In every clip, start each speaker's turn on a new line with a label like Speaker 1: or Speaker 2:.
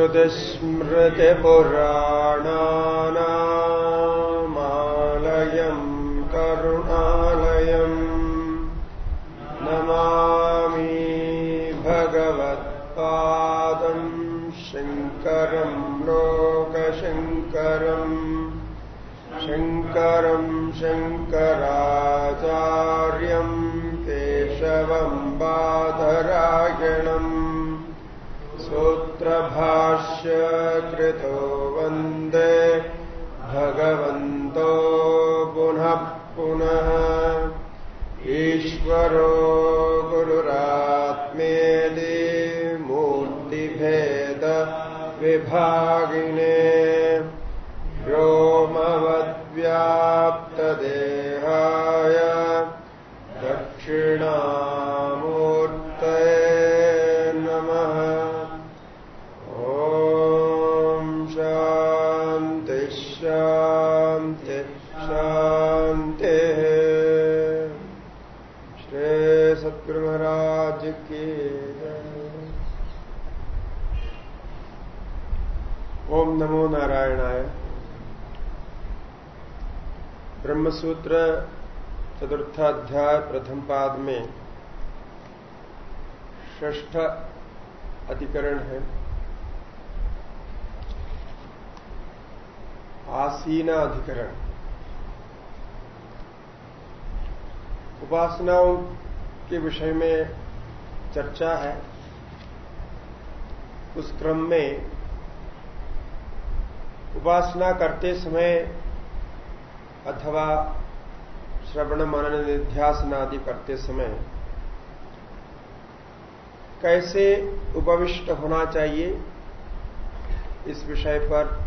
Speaker 1: श्रुतिस्मृतिपुराणानामालयम् करुणालयम् नमामि भगवत्पादम् शङ्करम् लोकशङ्करम् शङ्करम् शङ्कराचार्यम् सूत्रभाष्य कृतो वन्दे भगवन्तो पुनः पुनः। ईश्वरो गुरुरात्मेदि मूर्तिभेद विभागिने ब्रह्मसूत्र चतुर्थाध्याय प्रथम पाद में ष्ठ अधिकरण है। आसीना अधिकरण। उपासनाओं के विषय में चर्चा है। उस क्रम में उपासना करते समय अथवा श्रवण मनन निध्यासन आदि करते समय कैसे उपविष्ट होना चाहिए, इस विषय पर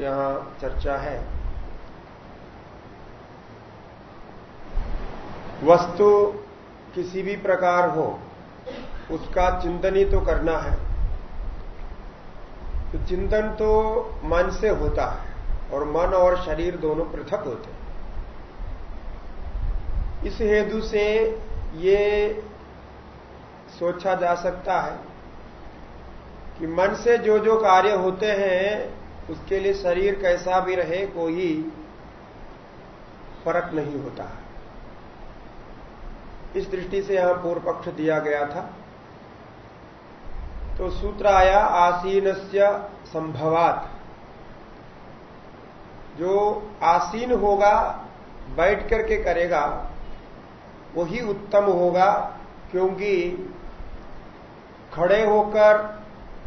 Speaker 1: यहाँ चर्चा है। वस्तु किसी भी प्रकार हो, उसका चिंतन ही तो करना है। तो चिंतन तो मन से होता है। और मन और शरीर दोनों पृथक होते हैं। इस हेतु से ये सोचा जा सकता है कि मन से जो जो कार्य होते हैं, उसके लिए शरीर कैसा भी रहे, कोई फ़र्क नहीं होता है। इस दृष्टि से यहाँ पूर्व पक्ष दिया गया था। तो सूत्र आया आसीन संभवात। जो आसीन होगा, बैठ करके करेगा, वही उत्तम होगा, क्योंकि खड़े होकर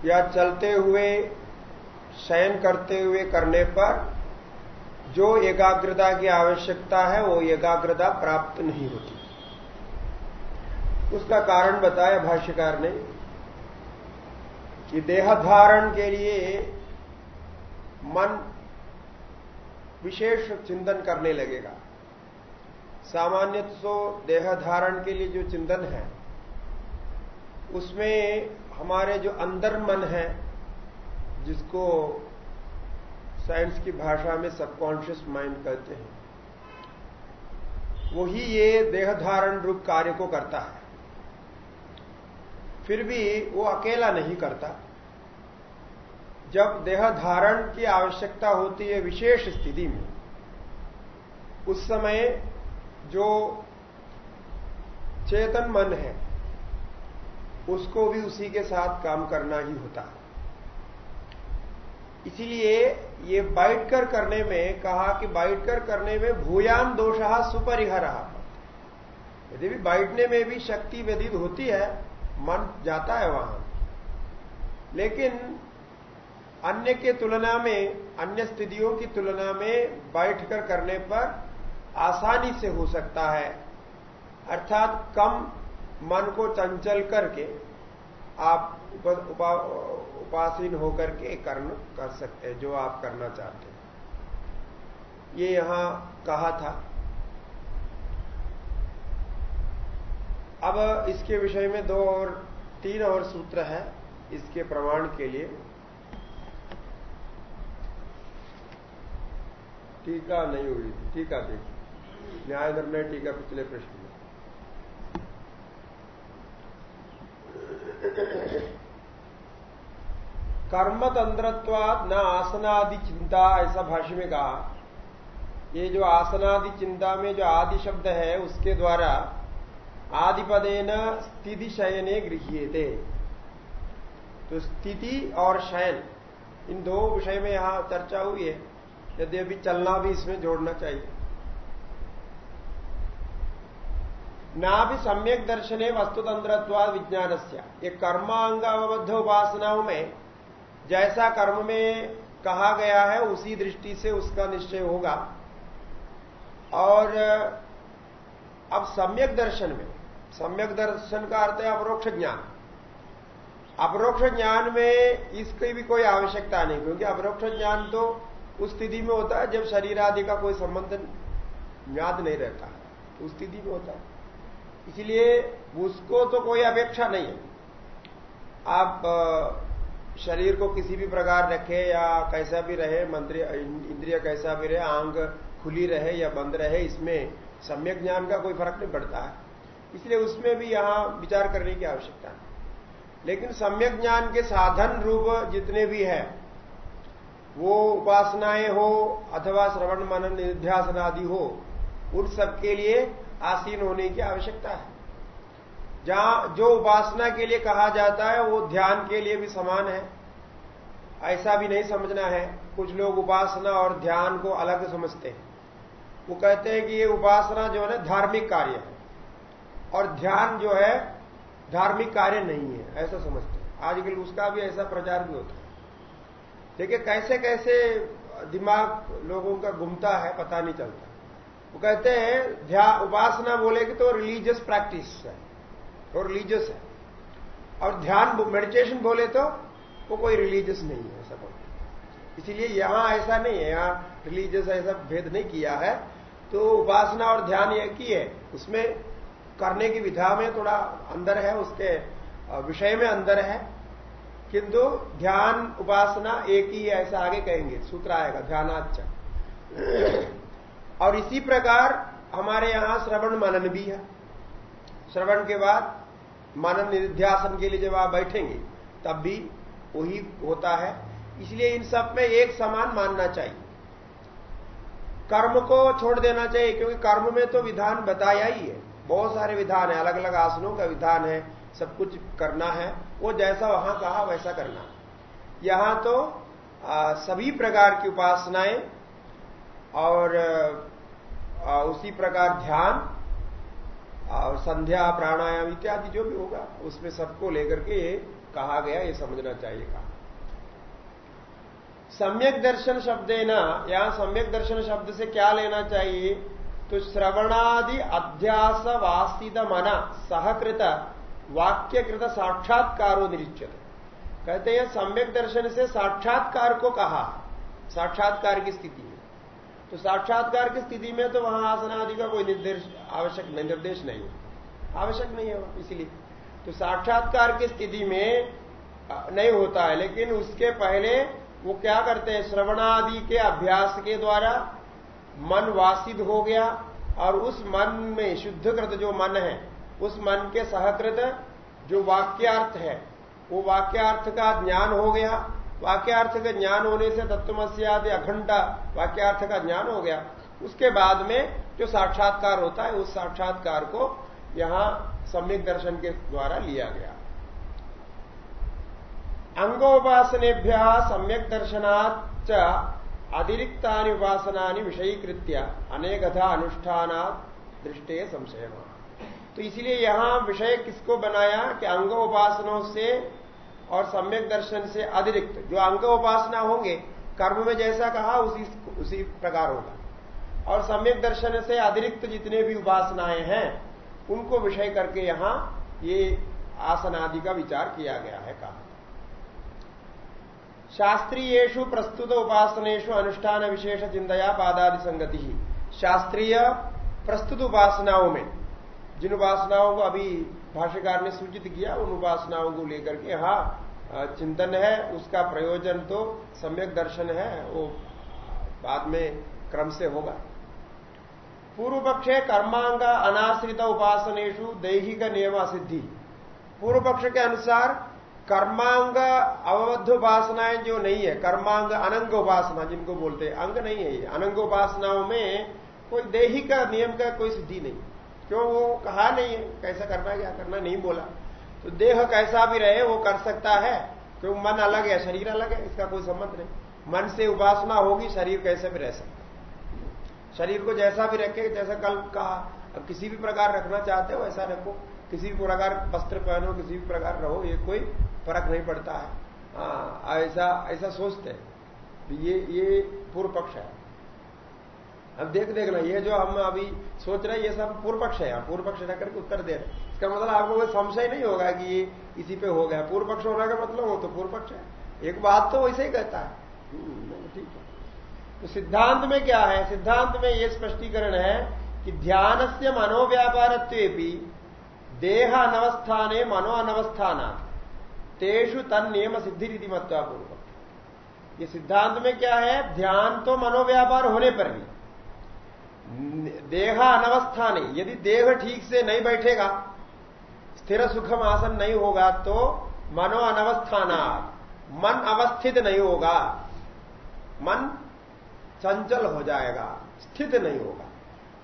Speaker 1: या चलते हुए, शयन करते हुए करने पर जो एकाग्रता की आवश्यकता है, वो एकाग्रता प्राप्त नहीं होती। उसका कारण बताया भाष्यकार ने कि देह धारण के लिए मन विशेष चिंतन करने लगेगा। सामान्य तो देह धारण के लिए जो चिंतन है, उसमें हमारे जो अंदर मन है, जिसको साइंस की भाषा में सबकॉन्शियस माइंड कहते हैं, वही ये देह धारण रूप कार्य को करता है। फिर भी वो अकेला नहीं करता। जब देह धारण की आवश्यकता होती है विशेष स्थिति में, उस समय जो चेतन मन है, उसको भी उसी के साथ काम करना ही होता है। इसीलिए ये बैठकर करने में, कहा कि बैठकर करने में भूयाम दोष सुपरिहर। यदि भी बैठने में भी शक्ति व्यतीत होती है, मन जाता है वहाँ। लेकिन अन्य के तुलना में अन्य स्थितियों की तुलना में बैठकर करने पर आसानी से हो सकता है। अर्थात कम मन को चंचल करके आप उपा, उपा, उपासीन होकर के कर्म कर सकते हैं जो आप करना चाहते हैं। ये यहाँ कहा था। अब इसके विषय में दो और तीन और सूत्र है इसके प्रमाण के लिए। टीका नहीं हुई थी। टीका देखिए न्याय निर्णय टीका पिछले प्रश्न में। कर्म तंत्रत्वाद न आसनादि चिंता, ऐसा भाष्य में कहा। ये जो आसनादि चिंता में जो आदि शब्द है, उसके द्वारा आदिपदे न स्थिति शयने गृहिए थे तो स्थिति और शयन, इन दो विषय में यहाँ चर्चा हुई है। यदि अभी चलना भी इसमें जोड़ना चाहिए। ना भी सम्यक दर्शने वस्तुतंत्रत्वाद विज्ञान ये कर्मांगावबद्ध उपासनाओं में, जैसा कर्म में कहा गया है, उसी दृष्टि से उसका निश्चय होगा। और, अब सम्यक दर्शन में, सम्यक दर्शन का अर्थ है अपरोक्ष ज्ञान। अपरोक्ष ज्ञान में इसकी भी कोई आवश्यकता नहीं, क्योंकि अपरोक्ष ज्ञान तो उस स्थिति में होता है जब शरीर आदि का कोई संबंध याद नहीं रहता। है उस स्थिति में होता है। इसलिए उसको तो कोई अपेक्षा नहीं है। आप शरीर को किसी भी प्रकार रखे या कैसा भी रहे, मंत्री, इंद्रिय कैसा भी रहे, आंग खुली रहे या बंद रहे, इसमें सम्यक ज्ञान का कोई फ़र्क नहीं पड़ता है। इसलिए उसमें भी यहाँ विचार करने की आवश्यकता है। लेकिन सम्यक ज्ञान के साधन रूप जितने भी है वो उपासनाएँ हो अथवा श्रवण मनन निध्यासन आदि हो, उन सबके लिए आसीन होने की आवश्यकता है। जहाँ जो उपासना के लिए कहा जाता है, वो ध्यान के लिए भी समान है। ऐसा भी नहीं समझना है, कुछ लोग उपासना और ध्यान को अलग समझते हैं। वो कहते हैं कि ये उपासना जो है ना, धार्मिक कार्य है। और ध्यान जो है, धार्मिक कार्य नहीं है, ऐसा समझते हैं। आजकल उसका भी ऐसा प्रचार भी होता है। देखिए कैसे कैसे दिमाग लोगों का घूमता है, पता नहीं चलता। वो कहते हैं ध्यान उपासना बोलेगी तो रिलीजियस प्रैक्टिस है। वो रिलीजियस है। और ध्यान मेडिटेशन बोले तो वो कोई रिलीजियस नहीं है बोलते इसीलिए यहाँ ऐसा नहीं है, यहाँ रिलीजियस ऐसा भेद नहीं किया है। तो उपासना और ध्यान एक ही है। उसमें करने की विधा में थोड़ा अंदर है, उसके विषय में अंदर है। किंतु ध्यान, उपासना एक ही है, ऐसा आगे कहेंगे। सूत्र आएगा ध्यानाच और इसी प्रकार हमारे यहाँ श्रवण मनन भी है। श्रवण के बाद मनन निध्यासन के लिए जब आप बैठेंगे, तब भी वही होता है। इसलिए इन सब में एक समान मानना चाहिए। कर्म को छोड़ देना चाहिए, क्योंकि कर्म में तो विधान बताया ही है। बहुत सारे विधान है अलग अलग आसनों का विधान है, सब कुछ करना है। वो जैसा वहाँ कहा वैसा करना। यहाँ तो आ, सभी प्रकार की उपासनाएँ और आ, उसी प्रकार ध्यान और संध्या प्राणायाम इत्यादि जो भी होगा उसमें सबको लेकर के कहा गया ये समझना चाहिए कहा। सम्यक दर्शन शब्द ना यहाँ सम्यक दर्शन शब्द से क्या लेना चाहिए? तो श्रवणादि अध्यास वास्तित मना सहकृत वाक्यकृत साक्षात्कारो निरीक्षित। कहते हैं, सम्यक दर्शन से साक्षात्कार को कहा। साक्षात्कार की स्थिति में। तो साक्षात्कार की स्थिति में तो वहाँ आसनादि का कोई निर्देश, आवश्यक निर्देश नहीं है। आवश्यक नहीं है इसीलिए। तो साक्षात्कार की स्थिति में नहीं होता है, लेकिन उसके पहले वो क्या करते हैं, श्रवणादि के अभ्यास के द्वारा मन वासित हो गया, और उस मन में शुद्धकृत जो मन है उस मन के सहकृत जो वाक्यार्थ है, वो वाक्यार्थ का ज्ञान हो गया। वाक्यार्थ का ज्ञान होने से तत्वमस्यादि अखंडा वाक्यार्थ का ज्ञान हो गया। उसके बाद में जो साक्षात्कार होता है, उस साक्षात्कार को यहाँ सम्यक दर्शन के द्वारा लिया गया। अंगोपासनेभ्य सम्यक दर्शनाच अतिरिक्ता उपासना विषयीकृत्य अनेकथा अनुष्ठान दृष्टि संशय तो इसलिए यहाँ विषय किसको बनाया कि अंग उपासनों से और सम्यक दर्शन से अतिरिक्त, जो अंग उपासना होंगे, कर्म में जैसा कहा, उसी उसी प्रकार होगा। और सम्यक दर्शन से अतिरिक्त जितने भी उपासनाएँ हैं, उनको विषय करके यहाँ ये आसन आदि का विचार किया गया है, कहा। शास्त्रीयेशु प्रस्तुत उपासनेशु अनुष्ठान विशेष चिंतया पादादि संगति। ही शास्त्रीय प्रस्तुत उपासनाओं में जिन उपासनाओं को अभी भाष्यकार ने सूचित किया, उन उपासनाओं को लेकर के हाँ चिंतन है, उसका प्रयोजन तो सम्यक दर्शन है, वो बाद में क्रम से होगा। पूर्व पक्षे कर्मांग अनाश्रित उपासनेशु दैहिक नियम सिद्धि। पूर्व पक्ष के अनुसार कर्मांग अवबद्ध उपासनाएँ जो नहीं है, कर्मांग अनंग उपासना जिनको बोलते हैं, अंग नहीं है ये। अनंग उपासनाओं में कोई देही का नियम का कोई सिद्धि नहीं। क्यों वो कहा नहीं है? कैसा करना क्या करना नहीं बोला। तो देह कैसा भी रहे वो कर सकता है। क्यों? मन अलग है शरीर अलग है इसका कोई संबंध नहीं। मन से उपासना होगी शरीर कैसे भी रह सकता शरीर को जैसा भी रखे जैसा कल कहा अब किसी भी प्रकार रखना चाहते हो ऐसा रखो। किसी भी प्रकार वस्त्र पहनो किसी भी प्रकार रहो ये कोई फ़र्क नहीं पड़ता है। आ, ऐसा ऐसा सोचते हैं। ये ये पूर्व पक्ष है। अब देख देखना ये जो हम अभी सोच रहे हैं ये सब पूर्व पक्ष है पूर्व पक्ष रह करके उत्तर दे रहे इसका मतलब आपको कोई संशय नहीं होगा कि ये इसी पे हो गया। पूर्व पक्ष होने का मतलब हो तो पूर्व पक्ष है। एक बात तो वैसे ही कहता है। हम्म, ठीक है। तो सिद्धांत में क्या है? सिद्धांत में ये स्पष्टीकरण है कि ध्यान से मनोव्यापार देह अनवस्थाने मनो अनवस्थान तेषु तन नियम सिद्धि रीति मत्वापूर्वक ये सिद्धांत में क्या है? ध्यान तो मनोव्यापार होने पर भी। देह अनवस्था नहीं यदि देह ठीक से नहीं बैठेगा, स्थिर सुखम आसन नहीं होगा तो मनो अनवस्थाना मन अवस्थित नहीं होगा, मन चंचल हो जाएगा, स्थित नहीं होगा।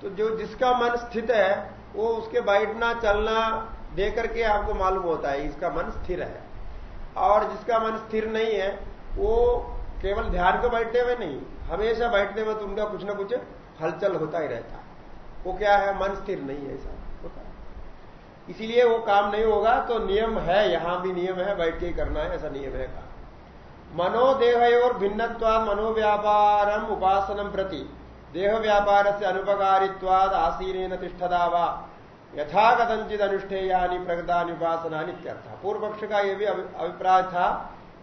Speaker 1: तो जो जिसका मन स्थित है, वो उसके बैठना, चलना दे करके आपको मालूम होता है, इसका मन स्थिर है। और जिसका मन स्थिर नहीं है, वो केवल ध्यान को बैठते हुए नहीं, हमेशा बैठने में तो उनका कुछ ना कुछ हलचल होता ही रहता है। वो क्या है? मन स्थिर नहीं है ऐसा होता है। इसीलिए वो काम नहीं होगा तो नियम है, यहाँ भी नियम है, बैठ के करना है, ऐसा नियम है कहा मनोदेह और भिन्नवाद मनोव्यापारम उपासनम प्रति। देह व्यापार से अनुपकारित्वाद आसीन तिष्ठदा वा। यथा कथंचित अनुष्ठेयानी प्रगतानि उपासना इत्यर्थ। पूर्व पक्ष का यह भी अभिप्राय था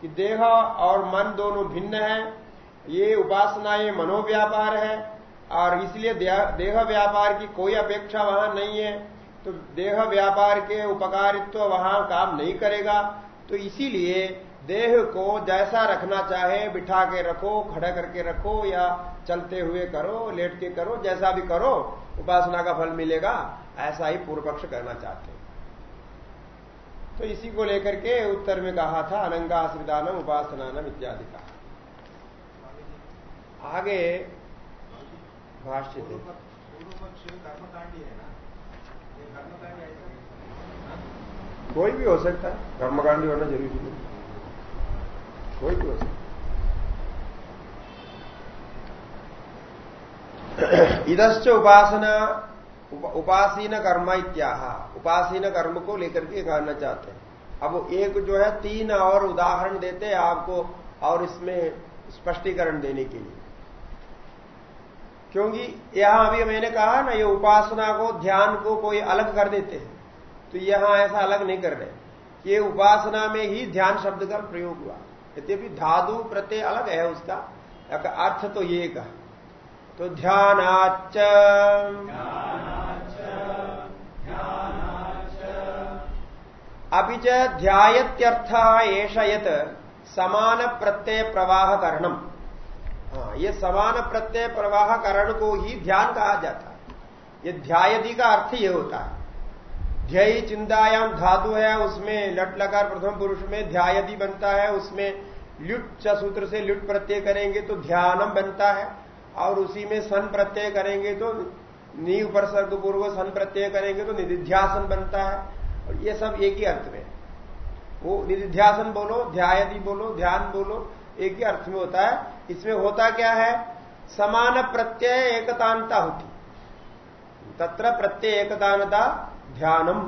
Speaker 1: कि देह और मन दोनों भिन्न है। ये उपासनाएँ मनोव्यापार है। और इसलिए देह व्यापार की कोई अपेक्षा वहाँ नहीं है। तो देह व्यापार के उपकारित्व तो वहाँ काम नहीं करेगा। तो इसीलिए देह को जैसा रखना चाहे, बिठा के रखो, खड़ा करके रखो या चलते हुए करो, लेट के करो, जैसा भी करो, उपासना का फल मिलेगा, ऐसा ही पूर्व पक्ष करना चाहते तो इसी को लेकर के उत्तर में कहा था, अनंगाश्रितानम, उपासनानम इत्यादि का। आगे भाष्य थे। कोई भी हो सकता है। कर्मकांडी होना ज़रूरी नहीं। कोई भी हो सकता इधश्च उपासना उपासीन कर्म इत्याह। उपासीन कर्म को लेकर के कहना चाहते हैं। अब एक जो है, तीन और उदाहरण देते हैं आपको और इसमें स्पष्टीकरण देने के लिए। क्योंकि यहाँ अभी मैंने कहा ना, ये उपासना को, ध्यान को कोई अलग कर देते हैं। तो यहाँ ऐसा अलग नहीं कर रहे। ये उपासना में ही ध्यान शब्द का प्रयोग हुआ। यद्यपि धातु प्रत्यय अलग है उसका अर्थ तो ये का। तो ध्यानाच अभी ध्यायत्यर्थ एष यत समान प्रत्यय प्रवाह करणम हाँ ये समान प्रत्यय प्रवाह करण को ही ध्यान कहा जाता है। ये ध्यायदि का अर्थ ये होता है। ध्यय चिंतायाम धातु है, उसमें लट लकार प्रथम पुरुष में ध्यायदि बनता है, उसमें लुट सूत्र से लुट प्रत्यय करेंगे तो ध्यानम बनता है, और उसी में सन प्रत्यय करेंगे तो नी उपसर्ग पूर्व सन प्रत्यय करेंगे तो निधिध्यासन बनता है, और ये सब एक ही अर्थ में। वो निधिध्यासन बोलो, ध्यायदि बोलो, ध्यान बोलो एक ही अर्थ में होता है। इसमें होता क्या है? समान प्रत्यय एकतानता होती। तत्र प्रत्यय एकतानता ध्यानम।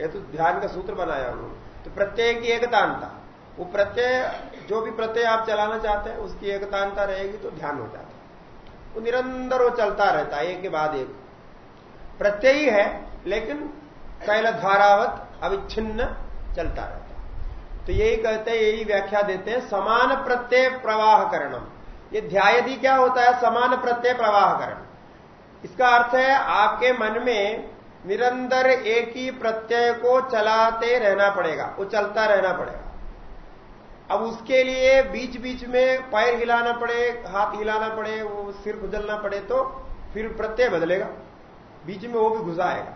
Speaker 1: ये तो ध्यान का सूत्र बनाया उन्होंने तो प्रत्यय की एकतानता वो प्रत्यय, जो भी प्रत्यय आप चलाना चाहते हैं, उसकी एकतानता रहेगी तो ध्यान हो जाता है। वो निरंतर वो चलता रहता है, एक के बाद एक। प्रत्यय ही है, लेकिन कैल धारावत अविच्छिन्न चलता रहता तो यही कहते हैं, यही व्याख्या देते हैं, समान प्रत्यय प्रवाह करणम ये ध्यायदि क्या होता है? समान प्रत्यय प्रवाह करण इसका अर्थ है, आपके मन में निरंतर एक ही प्रत्यय को चलाते रहना पड़ेगा वो चलता रहना पड़ेगा। अब उसके लिए बीच बीच में पैर हिलाना पड़े, हाथ हिलाना पड़े, वो सिर खुजलना पड़े तो फिर प्रत्यय बदलेगा, बीच में वो भी घुसाएगा।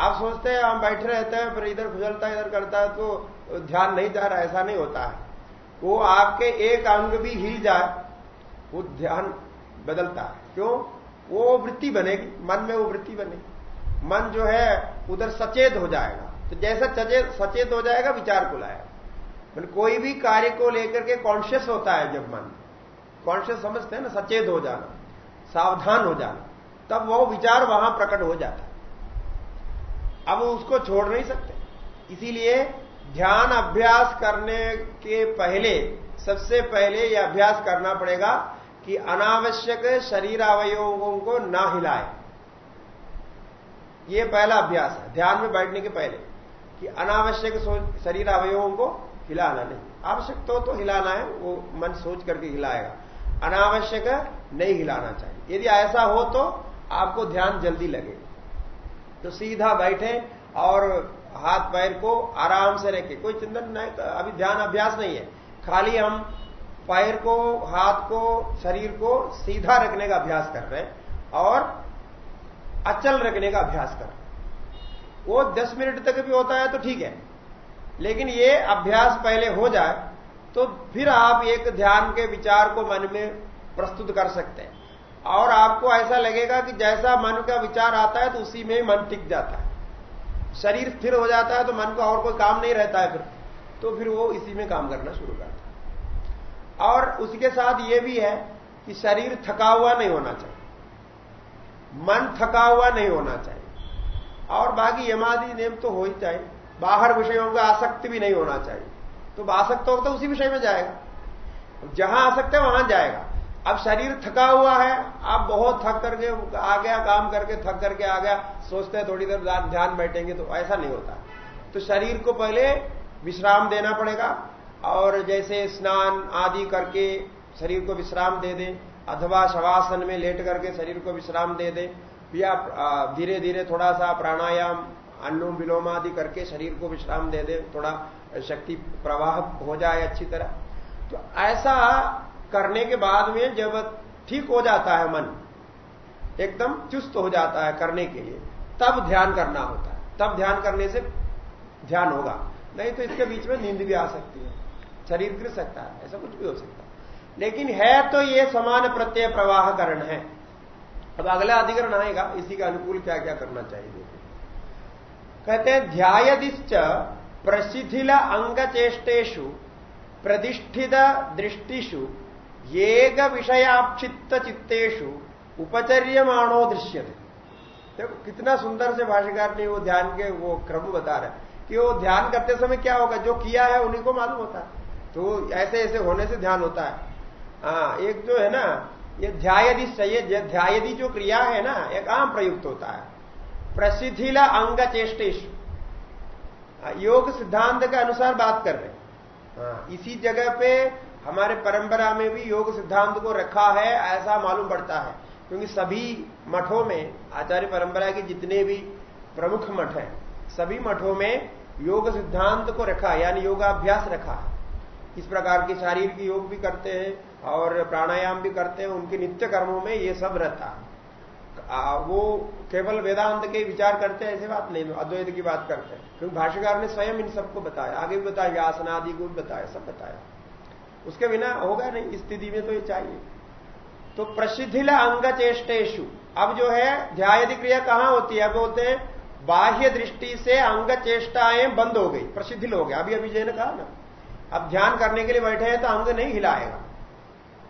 Speaker 1: आप सोचते हैं, हम बैठे रहते हैं, फिर इधर खुजलता इधर करता है तो ध्यान नहीं जा रहा, ऐसा नहीं होता है। वो आपके एक अंग भी हिल जाए, वो ध्यान बदलता है। क्यों? वो वृत्ति बनेगी, मन में वो वृत्ति बनेगी। मन जो है, उधर सचेत हो जाएगा। तो जैसा सचेत सचेत हो जाएगा, विचार को लाएगा। मैंने कोई भी कार्य को लेकर के कॉन्शियस होता है जब मन। कॉन्शियस समझते हैं ना, सचेत हो जाना, सावधान हो जाना, तब वो विचार वहाँ प्रकट हो जाता है। अब उसको छोड़ नहीं सकते। इसीलिए ध्यान अभ्यास करने के पहले, सबसे पहले यह अभ्यास करना पड़ेगा कि अनावश्यक शरीर अवयवों को ना हिलाए। यह पहला अभ्यास है, ध्यान में बैठने के पहले, कि अनावश्यक शरीर अवयवों को हिलाना नहीं। आवश्यक तो तो हिलाना है, वो मन सोच करके हिलाएगा। अनावश्यक नहीं हिलाना चाहिए। यदि ऐसा हो तो आपको ध्यान जल्दी लगे तो सीधा बैठे और हाथ पैर को आराम से रखे, कोई चिंतन नहीं अभी ध्यान अभ्यास नहीं है। खाली हम पैर को, हाथ को, शरीर को सीधा रखने का अभ्यास कर रहे हैं और अचल रखने का अभ्यास कर रहे हैं। वो 10 मिनट तक भी होता है तो ठीक है, लेकिन ये अभ्यास पहले हो जाए तो फिर आप एक ध्यान के विचार को मन में प्रस्तुत कर सकते हैं। और आपको ऐसा लगेगा कि जैसा मन का विचार आता है तो उसी में मन टिक जाता है। शरीर स्थिर हो जाता है तो मन को और कोई काम नहीं रहता है फिर। तो फिर वो इसी में काम करना शुरू करता है। और उसके साथ ये भी है कि शरीर थका हुआ नहीं होना चाहिए। मन थका हुआ नहीं होना चाहिए। और बाकी यमादि नियम तो हो ही चाहिए। बाहर विषयों का आसक्ति भी नहीं होना चाहिए। तो आसक्त होगा तो उसी विषय में जाएगा। जहाँ आ आसक्त है वहाँ जाएगा। अब शरीर थका हुआ है, आप बहुत थक करके आ गया, काम करके थक करके आ गया, सोचते हैं थोड़ी देर ध्यान बैठेंगे तो ऐसा नहीं होता। तो शरीर को पहले विश्राम देना पड़ेगा और जैसे स्नान आदि करके शरीर को विश्राम दे दें, अथवा शवासन में लेट करके शरीर को विश्राम दे दें, या धीरे धीरे थोड़ा सा प्राणायाम अनुलोम विलोम आदि करके शरीर को विश्राम दे दें, थोड़ा शक्ति प्रवाह हो जाए अच्छी तरह। तो ऐसा करने के बाद में जब ठीक हो जाता है मन, एकदम चुस्त हो जाता है करने के लिए, तब ध्यान करना होता है। तब ध्यान करने से ध्यान होगा। नहीं तो इसके बीच में नींद भी आ सकती है। शरीर गिर सकता है, ऐसा कुछ भी हो सकता है। लेकिन है तो ये समान प्रत्यय प्रवाह करण है। अब अगला अधिकरण आएगा, इसी के अनुकूल क्या क्या करना चाहिए? कहते हैं, ध्यायदिश्च प्रसिद्धिल अंग चेष्टेशु प्रतिष्ठित दृष्टिशु येग विषयाक्षित चित्तेशु उपचर्यमाणो दृश्य देखो कितना सुंदर से भाष्यकार ने वो ध्यान के वो क्रम बता रहे कि वो ध्यान करते समय क्या होगा? जो किया है उन्हीं को मालूम होता है। तो ऐसे ऐसे होने से ध्यान होता है। हाँ एक जो है ना ये ध्यायदि ये ध्यायदि जो क्रिया है ना एक आम प्रयुक्त होता है। प्रसिद्धिला अंग चेष्टेश योग सिद्धांत के अनुसार बात कर रहे हाँ, इसी जगह पे हमारे परंपरा में भी योग सिद्धांत को रखा है, ऐसा मालूम पड़ता है। क्योंकि सभी मठों में, आचार्य परंपरा के जितने भी प्रमुख मठ हैं, सभी मठों में योग सिद्धांत को रखा, यानी योगाभ्यास रखा इस प्रकार के शारीरिक योग भी करते हैं, और प्राणायाम भी करते हैं, उनके नित्य कर्मों में ये सब रहता वो केवल वेदांत के विचार करते हैं, ऐसे बात नहीं अद्वैत की बात करते हैं। क्योंकि भाष्यकार ने स्वयं इन सबको बताया, आगे भी बताया व्यासनादि को भी बताया, सब बताया। उसके बिना होगा नहीं स्थिति में तो ये चाहिए। तो प्रसिद्धिला अंग चेष्टेशु अब जो है ध्यायदि क्रिया कहाँ होती है? बोलते हैं, बाह्य दृष्टि से अंग चेष्टाएँ बंद हो गई, प्रसिद्धिल हो गया। अभी अभी जय ने कहा ना। अब ध्यान करने के लिए बैठे हैं तो अंग नहीं हिलाएगा।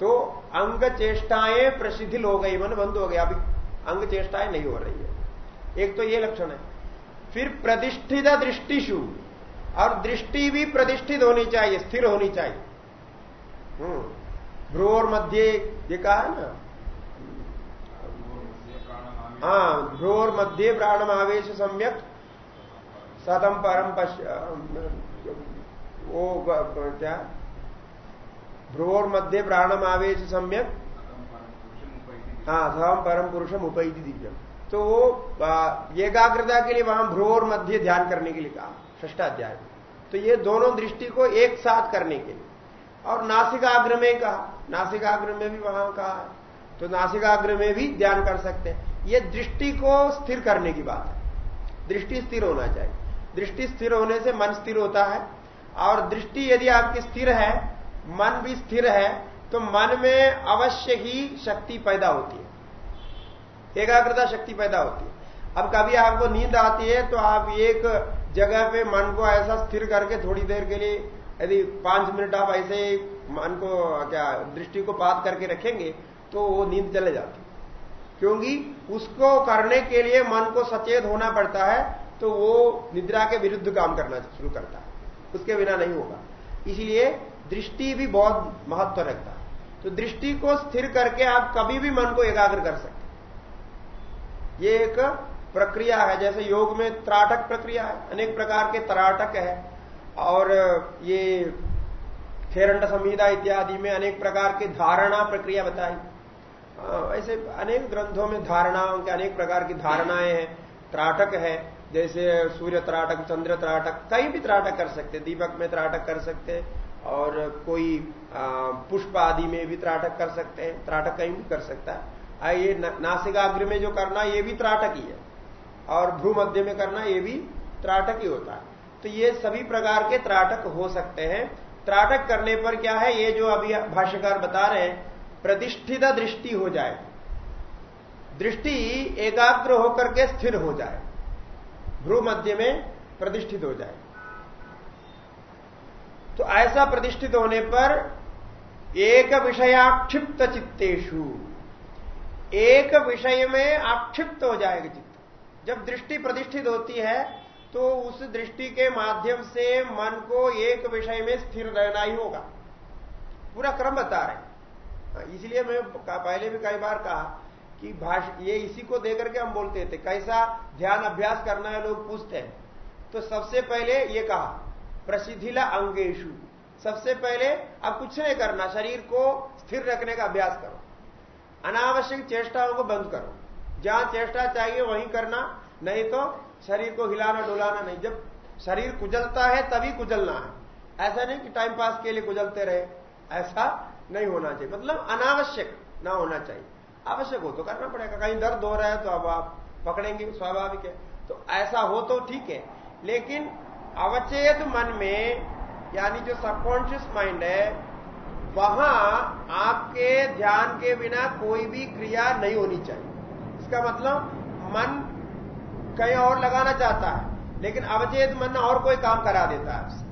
Speaker 1: तो अंग चेष्टाएँ प्रसिद्धिल हो गई, मन बंद हो गया। अभी अंग चेष्टाएँ नहीं हो रही है। एक तो ये लक्षण है। फिर प्रतिष्ठित दृष्टिशु और दृष्टि भी प्रतिष्ठित होनी चाहिए, स्थिर होनी चाहिए। हम्म। भ्रोर मध्य, ये कहा है ना? हाँ भ्रोर मध्य प्राणम आवेश सम्यक, सतम परम पश, वो क्या? भ्रोर मध्य प्राणम आवेश सम्यक। हाँ सतम परम पुरुषम उपैति दिव्यम। तो वो एकाग्रता के लिए वहाँ भ्रोर मध्य ध्यान करने के लिए कहा ष्टाध्याय तो ये दोनों दृष्टि को एक साथ करने के लिए। और नासिकाग्र में कहा, नासिकाग्र में भी वहाँ कहा है। तो नासिकाग्र में भी ध्यान कर सकते हैं। ये दृष्टि को स्थिर करने की बात है। दृष्टि स्थिर होना चाहिए। दृष्टि स्थिर होने से मन स्थिर होता है। और दृष्टि यदि आपकी स्थिर है, मन भी स्थिर है तो मन में अवश्य ही शक्ति पैदा होती है। एकाग्रता शक्ति पैदा होती है। अब कभी आपको नींद आती है तो आप एक जगह पे मन को ऐसा स्थिर करके थोड़ी देर के लिए यदि पाँच मिनट आप ऐसे मन को, क्या, दृष्टि को पात करके रखेंगे तो वो नींद चले जाती क्योंकि उसको करने के लिए मन को सचेत होना पड़ता है तो वो निद्रा के विरुद्ध काम करना शुरू करता है। उसके बिना नहीं होगा। इसलिए दृष्टि भी बहुत महत्व रखता है। तो दृष्टि को स्थिर करके आप कभी भी मन को एकाग्र कर सकते ये एक प्रक्रिया है। जैसे योग में त्राटक प्रक्रिया है। अनेक प्रकार के त्राटक है। और ये खेरंड संहिता इत्यादि में अनेक प्रकार की धारणा प्रक्रिया बताई। ऐसे अनेक ग्रंथों में धारणाओं के अनेक प्रकार की धारणाएँ हैं। त्राटक है, जैसे सूर्य त्राटक, चंद्र त्राटक, कहीं भी त्राटक कर सकते, दीपक में त्राटक कर सकते, और कोई पुष्प आदि में भी त्राटक कर सकते हैं, त्राटक कहीं भी कर सकता है। ये नासिकाग्र में जो करना, ये भी त्राटक ही है, और भ्रू मध्य में करना, ये भी त्राटक ही होता है। तो ये सभी प्रकार के त्राटक हो सकते हैं। त्राटक करने पर क्या है? ये जो अभी भाष्यकार बता रहे हैं, प्रतिष्ठित दृष्टि हो जाए। दृष्टि एकाग्र होकर के स्थिर हो जाए। भ्रू मध्य में प्रतिष्ठित हो जाए। तो ऐसा प्रतिष्ठित होने पर एक विषयाक्षिप्त चित्तेशु एक विषय में आक्षिप्त हो जाएगा चित्त। जब दृष्टि प्रतिष्ठित होती है तो उस दृष्टि के माध्यम से मन को एक विषय में स्थिर रहना ही होगा। पूरा क्रम बता रहे इसलिए मैं पहले भी कई बार कहा कि भाष, ये इसी को देकर के हम बोलते थे, कैसा ध्यान अभ्यास करना है लोग पूछते हैं। तो सबसे पहले ये कहा, प्रसिद्धिला अंगेशु सबसे पहले अब कुछ नहीं करना, शरीर को स्थिर रखने का अभ्यास करो। अनावश्यक चेष्टाओं को बंद करो। जहाँ चेष्टा चाहिए वहीं करना, नहीं तो शरीर को हिलाना डुलाना नहीं। जब शरीर कुजलता है, तभी कुजलना है। ऐसा नहीं कि टाइम पास के लिए कुजलते रहे। ऐसा नहीं होना चाहिए। मतलब अनावश्यक ना होना चाहिए। आवश्यक हो तो करना पड़ेगा। कहीं दर्द हो रहा है तो अब आप पकड़ेंगे, स्वाभाविक है। तो ऐसा हो तो ठीक है। लेकिन अवचेत मन में, यानी जो सबकॉन्शियस माइंड है, वहाँ आपके ध्यान के बिना कोई भी क्रिया नहीं होनी चाहिए। इसका मतलब मन कहीं और लगाना चाहता है, लेकिन अवचेत मन और कोई काम करा देता है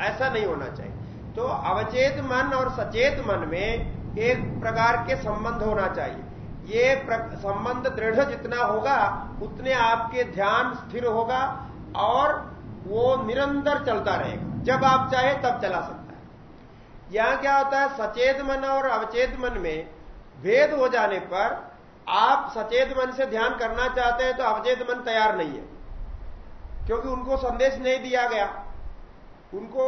Speaker 1: ऐसा नहीं होना चाहिए। तो अवचेत मन और सचेत मन में एक प्रकार के संबंध होना चाहिए। ये संबंध दृढ़ जितना होगा, उतने आपके ध्यान स्थिर होगा और वो निरंतर चलता रहेगा। जब आप चाहे तब चला सकता है। यहाँ क्या होता है? सचेत मन और अवचेत मन में भेद हो जाने पर आप सचेत मन से ध्यान करना चाहते हैं तो अवचेत मन तैयार नहीं है। क्योंकि उनको संदेश नहीं दिया गया। उनको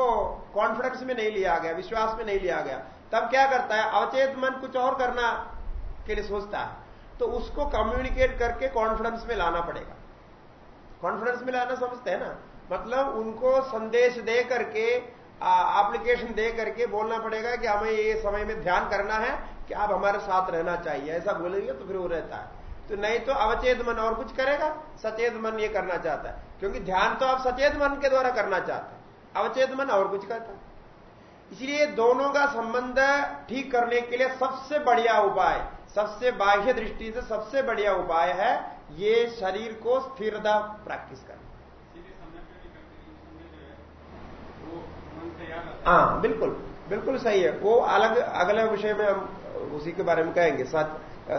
Speaker 1: कॉन्फिडेंस में नहीं लिया गया, विश्वास में नहीं लिया गया। तब क्या करता है? अवचेत मन कुछ और करना के लिए सोचता है। तो उसको कम्युनिकेट करके कॉन्फिडेंस में लाना पड़ेगा। कॉन्फिडेंस में लाना समझते हैं ना? मतलब उनको संदेश दे करके एप्लीकेशन दे करके बोलना पड़ेगा कि हमें ये समय में ध्यान करना है। कि आप हमारे साथ रहना चाहिए ऐसा बोलेंगे तो फिर वो रहता है। तो नहीं तो अवचेत मन और कुछ करेगा? सचेत मन ये करना चाहता है। क्योंकि ध्यान तो आप सचेत मन के द्वारा करना चाहते हैं। अवचेत मन और कुछ करता है। इसलिए दोनों का संबंध ठीक करने के लिए सबसे बढ़िया उपाय सबसे बाह्य दृष्टि से सबसे बढ़िया उपाय है ये शरीर को स्थिरता प्रैक्टिस करना। हाँ बिल्कुल बिल्कुल सही है। वो अलग अगले विषय में हम उसी के बारे में कहेंगे।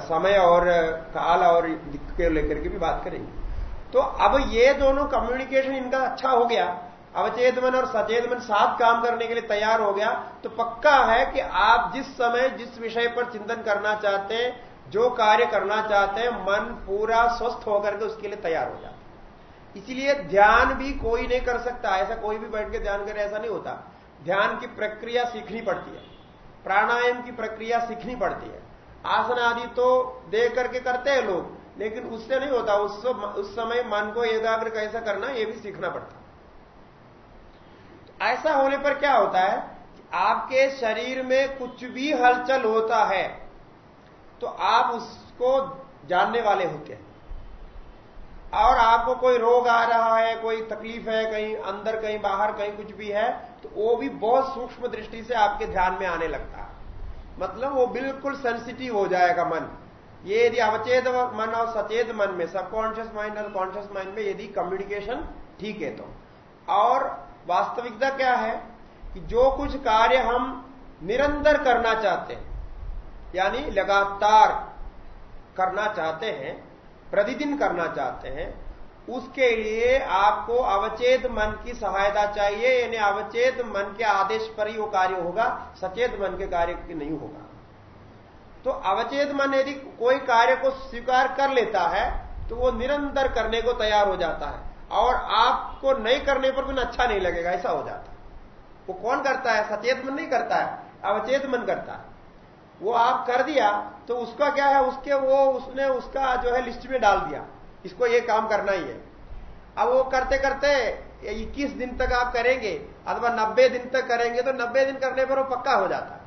Speaker 1: समय और काल और के लेकर के भी बात करेंगे। तो अब ये दोनों कम्युनिकेशन इनका अच्छा हो गया। अवचेत मन और सचेत मन साथ काम करने के लिए तैयार हो गया। तो पक्का है कि आप जिस समय, जिस विषय पर चिंतन करना चाहते हैं, जो कार्य करना चाहते हैं, मन पूरा स्वस्थ होकर के उसके लिए तैयार हो जाता इसलिए ध्यान भी कोई नहीं कर सकता। ऐसा कोई भी बैठ के ध्यान करे, ऐसा नहीं होता। ध्यान की प्रक्रिया सीखनी पड़ती है। प्राणायाम की प्रक्रिया सीखनी पड़ती है। आसन आदि तो दे करके करते हैं लोग लेकिन उससे नहीं होता। उस, उस समय मन को एकाग्र कैसा करना यह भी सीखना पड़ता ऐसा होने पर क्या होता है आपके शरीर में कुछ भी हलचल होता है तो आप उसको जानने वाले होते हैं। और आपको कोई रोग आ रहा है कोई तकलीफ़ है कहीं अंदर कहीं बाहर कहीं कुछ भी है तो वो भी बहुत सूक्ष्म दृष्टि से आपके ध्यान में आने लगता है। मतलब वो बिल्कुल सेंसिटिव हो जाएगा मन। ये यदि अवचेत मन और सचेत मन में सबकॉन्शियस माइंड और कॉन्शियस माइंड में यदि कम्युनिकेशन ठीक है तो। और वास्तविकता क्या है? कि जो कुछ कार्य हम निरंतर करना चाहते हैं, यानी लगातार करना चाहते हैं, प्रतिदिन करना चाहते हैं उसके लिए आपको अवचेत मन की सहायता चाहिए, यानी अवचेत मन के आदेश पर ही वो कार्य होगा, सचेत मन के कार्य नहीं होगा। तो अवचेत मन यदि कोई कार्य को स्वीकार कर लेता है तो वो निरंतर करने को तैयार हो जाता है, और आपको नहीं करने पर भी अच्छा नहीं लगेगा, ऐसा हो जाता है। वो कौन करता है? सचेत मन नहीं करता है, अवचेत मन करता है। वो आप कर दिया तो उसका क्या है? उसके वो, उसने उसका जो है लिस्ट में डाल दिया। इसको ये काम करना ही है। अब वो करते करते इक्कीस दिन तक आप करेंगे अथवा नब्बे दिन तक करेंगे तो नब्बे दिन करने पर वो पक्का हो जाता है।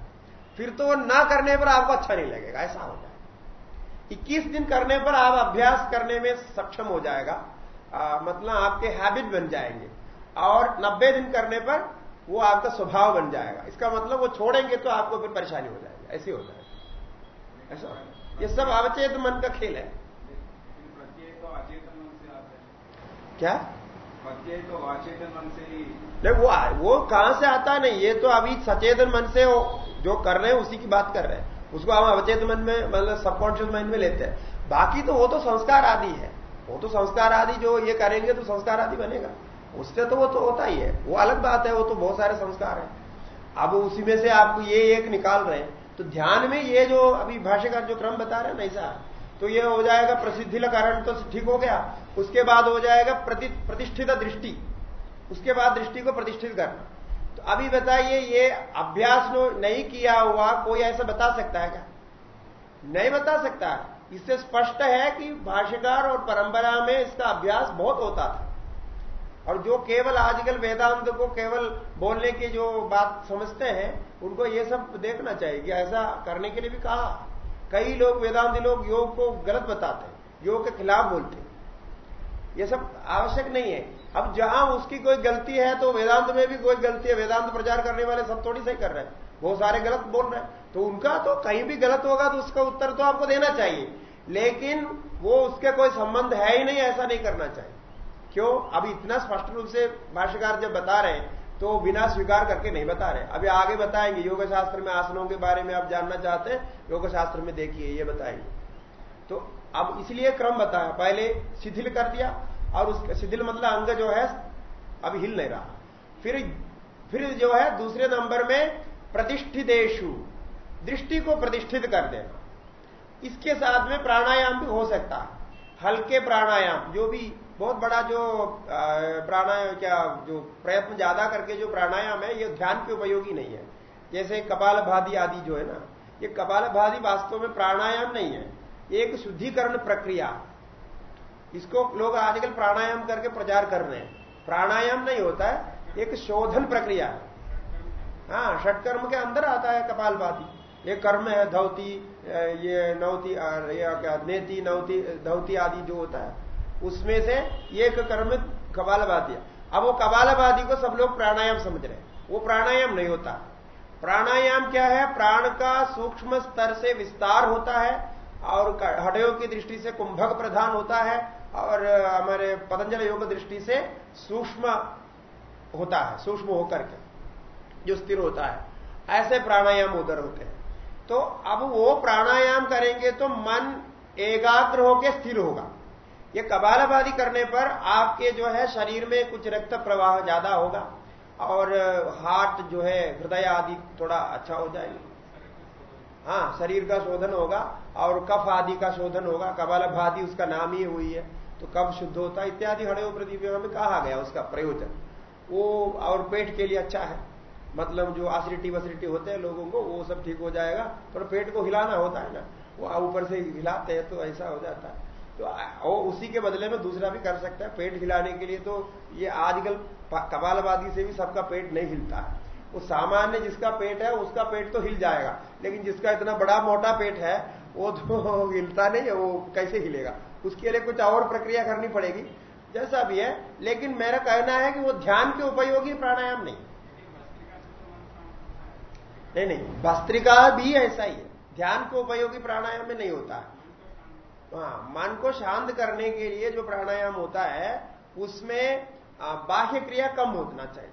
Speaker 1: फिर तो वो ना करने पर आपको अच्छा नहीं लगेगा ऐसा हो जाए। इक्कीस दिन करने पर आप अभ्यास करने में सक्षम हो जाएगा आ, मतलब आपके हैबिट बन जाएँगे। और नब्बे दिन करने पर वो आपका स्वभाव बन जाएगा। इसका मतलब वो छोड़ेंगे तो आपको फिर परेशानी हो जाएगी ऐसे हो जाएगा। ऐसा ये सब अवचेत मन का खेल है। क्या?
Speaker 2: तो अचेतन मन से ही।
Speaker 1: नहीं वो वो कहाँ से आता नहीं ये तो अभी सचेतन मन से जो कर रहे हैं उसी की बात कर रहे हैं। उसको हम अवचेत मन में मतलब सबकॉन्शियस माइंड में लेते हैं। बाकी तो वो तो संस्कार आदि है। वो तो संस्कार आदि जो ये करेंगे तो संस्कार आदि बनेगा। उससे तो वो तो होता ही है। वो अलग बात है वो तो बहुत सारे संस्कार है। अब उसी में से आपको ये एक निकाल रहे हैं। तो ध्यान में ये जो अभी भाष्यकार जो क्रम बता रहे हैं ना ऐसा तो ये हो जाएगा प्रसिद्धि कारण तो ठीक हो गया। उसके बाद हो जाएगा प्रति, प्रतिष्ठित दृष्टि। उसके बाद दृष्टि को प्रतिष्ठित करना। तो अभी बताइए ये अभ्यास नहीं किया हुआ कोई ऐसा बता सकता है क्या? नहीं बता सकता है। इससे स्पष्ट है कि भाष्यकार और परंपरा में इसका अभ्यास बहुत होता था। और जो केवल आजकल वेदांत को केवल बोलने की जो बात समझते हैं उनको ये सब देखना चाहिए ऐसा करने के लिए भी कहा। कई लोग वेदांति लोग योग को गलत बताते हैं, योग के खिलाफ बोलते हैं। ये सब आवश्यक नहीं है। अब जहाँ उसकी कोई गलती है तो वेदांत में भी कोई गलती है। वेदांत प्रचार करने वाले सब थोड़ी सही कर रहे हैं। बहुत सारे गलत बोल रहे हैं। तो उनका तो कहीं भी गलत होगा तो उसका उत्तर तो आपको देना चाहिए। लेकिन वो उसके कोई संबंध है ही नहीं, ऐसा नहीं करना चाहिए। क्यों? अभी इतना स्पष्ट रूप से भाष्यकार जब बता रहे हैं तो बिना स्वीकार करके नहीं बता रहे। अभी आगे बताएँगे योग शास्त्र में आसनों के बारे में आप जानना चाहते हैं योग शास्त्र में देखिए, ये बताएँगे। तो अब इसलिए क्रम बताया, पहले शिथिल कर दिया, और उस शिथिल मतलब अंग जो है अब हिल नहीं रहा। फिर फिर जो है, दूसरे नंबर में प्रतिष्ठितेशु दृष्टि को प्रतिष्ठित कर देना। इसके साथ में प्राणायाम भी हो सकता है। हल्के प्राणायाम, जो भी बहुत बड़ा जो प्राणायाम, क्या, जो प्रयत्न ज़्यादा करके जो प्राणायाम है, ये ध्यान के उपयोगी नहीं है। जैसे कपाल भादी आदि जो है ना, ये कपाल भादी वास्तव में प्राणायाम नहीं है। एक शुद्धिकरण प्रक्रिया। इसको लोग आजकल प्राणायाम करके प्रचार कर रहे हैं। प्राणायाम नहीं होता है, एक शोधन प्रक्रिया। है हाँ षटकर्म के अंदर आता है कपाल भाती ये कर्म है, धौती ये नौती ये क्या, नेति, नौती, धौती आदि जो होता है। उसमें से एक कर्म कपालवादी अब वो कपालवादी को सब लोग प्राणायाम समझ रहे हैं। वो प्राणायाम नहीं होता। प्राणायाम क्या है? प्राण का सूक्ष्म स्तर से विस्तार होता है और हडयों की दृष्टि से कुंभक प्रधान होता है और हमारे पतंजल योग दृष्टि से सूक्ष्म होता है, सूक्ष्म होकर के, जो स्थिर होता है। ऐसे प्राणायाम उधर होते हैं। तो अब वो प्राणायाम करेंगे तो मन एकाग्र होकर स्थिर होगा। ये कबालाबादी करने पर आपके जो है शरीर में कुछ रक्त प्रवाह ज़्यादा होगा और हार्ट जो है, हृदय आदि थोड़ा अच्छा हो जाएगा। हाँ शरीर का शोधन होगा और कफ आदि का शोधन होगा। कबालभादी उसका नाम ही हुई है तो कफ शुद्ध होता है, इत्यादि हड़े प्रतिभा में कहा गया उसका प्रयोजन। वो और पेट के लिए अच्छा है। मतलब जो आसरिटी वसरिटी होते हैं लोगों को, वो सब ठीक हो जाएगा, पर पेट को हिलाना होता है ना। वो ऊपर से हिलाते हैं तो ऐसा हो जाता है। तो उसी के बदले में दूसरा भी कर सकता है। पेट हिलाने के लिए तो ये आजकल कपालवादी से भी सबका पेट नहीं हिलता। है वो सामान्य जिसका पेट है, उसका पेट तो हिल जाएगा। लेकिन जिसका इतना बड़ा मोटा पेट है, वो तो हिलता नहीं है, वो कैसे हिलेगा? उसके लिए कुछ और प्रक्रिया करनी पड़ेगी। जैसा भी है, लेकिन मेरा कहना है कि वो ध्यान के उपयोगी प्राणायाम नहीं। नहीं नहीं भस्त्रिका भी ऐसा ही है। ध्यान के उपयोगी प्राणायाम में नहीं होता। है हाँ मन को शांत करने के लिए जो प्राणायाम होता है, उसमें बाह्य क्रिया कम होना चाहिए।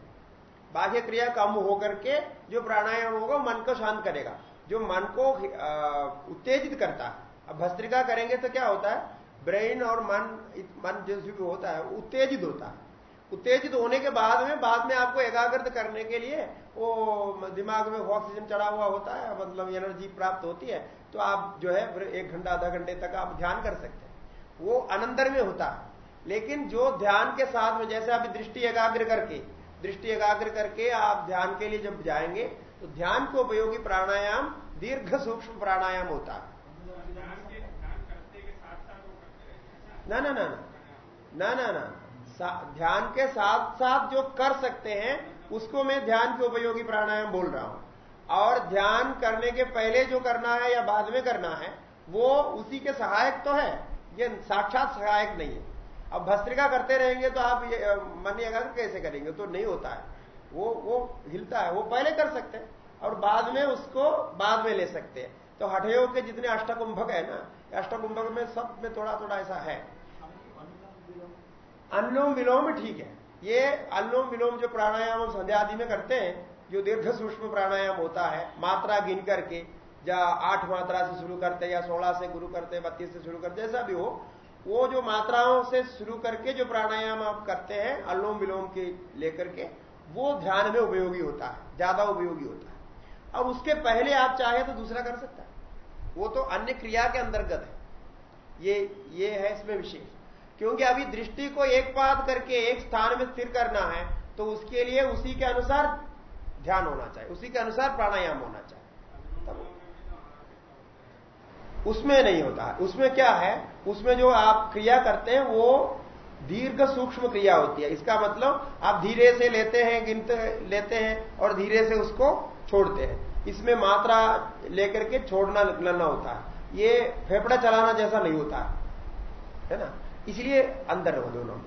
Speaker 1: बाह्य क्रिया कम होकर के जो प्राणायाम होगा, मन को शांत करेगा। जो मन को उत्तेजित करता है। अब भस्त्रिका करेंगे तो क्या होता है? ब्रेन और मन मन जो भी होता है, उत्तेजित होता है। उत्तेजित होने के बाद में बाद में आपको एकाग्रत करने के लिए वो दिमाग में ऑक्सीजन चढ़ा हुआ होता है मतलब एनर्जी प्राप्त होती है तो आप जो है एक घंटा आधा घंटे तक आप ध्यान कर सकते हैं। वो अनंतर में होता है। लेकिन जो ध्यान के साथ में जैसे आप दृष्टि एकाग्र करके दृष्टि एकाग्र करके आप ध्यान के लिए जब जाएँगे तो ध्यान को उपयोगी प्राणायाम दीर्घ सूक्ष्म प्राणायाम होता है। ना ना ना ना ना ना। ध्यान के साथ साथ जो कर सकते हैं, उसको मैं ध्यान के उपयोगी प्राणायाम बोल रहा हूँ। और ध्यान करने के पहले जो करना है या बाद में करना है, वो उसी के सहायक तो है। ये साक्षात सहायक नहीं है। अब भस्त्रिका करते रहेंगे तो आप मन एकाग्र कैसे करेंगे तो नहीं होता है। वो वो हिलता है, वो पहले कर सकते हैं, और बाद में उसको बाद में ले सकते हैं। तो हठयोग के जितने अष्टकुंभक है ना, अष्टकुंभक में सब में थोड़ा थोड़ा ऐसा है। अनुलोम विलोम ठीक है। ये अनुलोम विलोम जो प्राणायाम हम संध्या आदि में करते हैं, जो दीर्घ सूक्ष्म प्राणायाम होता है, मात्रा गिन करके, या आठ मात्रा से शुरू करते या सोलह से गुरु करते बत्तीस से शुरू करते जैसा भी हो, वो जो मात्राओं से शुरू करके जो प्राणायाम आप करते हैं अनुलोम विलोम के लेकर के, वो ध्यान में उपयोगी होता है, ज़्यादा उपयोगी होता है। अब उसके पहले आप चाहे तो दूसरा कर सकता है। वो तो अन्य क्रिया के अंतर्गत है। ये ये है इसमें विशेष। क्योंकि अभी दृष्टि को एक पात करके एक स्थान में स्थिर करना है तो उसके लिए उसी के अनुसार ध्यान होना चाहिए। उसी के अनुसार प्राणायाम होना चाहिए। तब उसमें नहीं होता है। उसमें क्या है? उसमें जो आप क्रिया करते हैं, वो दीर्घ सूक्ष्म क्रिया होती है। इसका मतलब आप धीरे से लेते हैं, गिनते, लेते हैं और धीरे से उसको छोड़ते हैं। इसमें मात्रा लेकर के छोड़ना लेना होता है। ये फेफड़ा चलाना जैसा नहीं होता, है ना? इसलिए अंतर है वो दोनों में।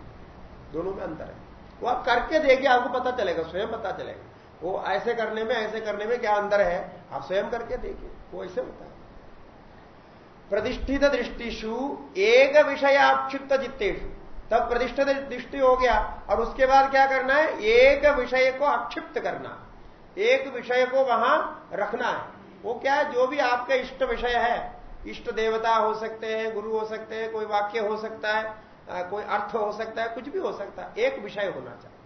Speaker 1: दोनों में अंतर है। वो आप करके देखिए, आपको पता चलेगा, स्वयं पता चलेगा। वो ऐसे करने में, ऐसे करने में क्या अंतर है? आप स्वयं करके देखिए, वो ऐसे होता है। प्रतिष्ठित दृष्टिशु एक विषयाक्षिप्त जितेशु तब प्रतिष्ठित दृष्टि हो गया, और उसके बाद क्या करना है? एक विषय को अक्षिप्त करना। एक विषय को वहाँ रखना है। वो क्या है? जो भी आपका इष्ट विषय है इष्ट देवता हो सकते हैं, गुरु हो सकते हैं, कोई वाक्य हो सकता है कोई अर्थ हो सकता है, कुछ भी हो सकता है, एक विषय होना चाहिए।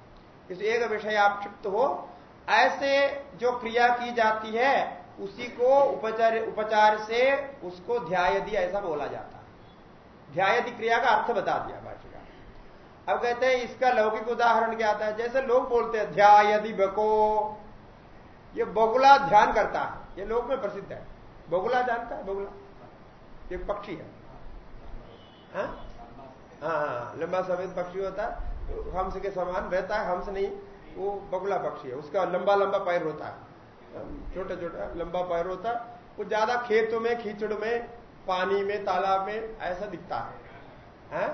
Speaker 1: इस एक विषय आप क्षिप्त हो, ऐसे जो क्रिया की जाती है, उसी को उपचार उपचार से उसको ध्यायदि ऐसा बोला जाता है। ध्यायदि क्रिया का अर्थ बता दिया भाषिका अब कहते हैं, इसका लौकिक उदाहरण क्या आता है? जैसे लोग बोलते हैं ध्यायदि बको। ये बगुला ध्यान करता है। ये लोक में प्रसिद्ध है। बगुला जानता है? बगुला। एक पक्षी है। हाँ? हाँ, हाँ लंबा सफ़ेद पक्षी होता है हंस के समान रहता है हंस नहीं। वो बगुला पक्षी है उसका लंबा लंबा पैर होता है। छोटा छोटा लंबा पैर होता है वो ज़्यादा खेतों में खींचड़ में पानी में तालाब में ऐसा दिखता है। हाँ,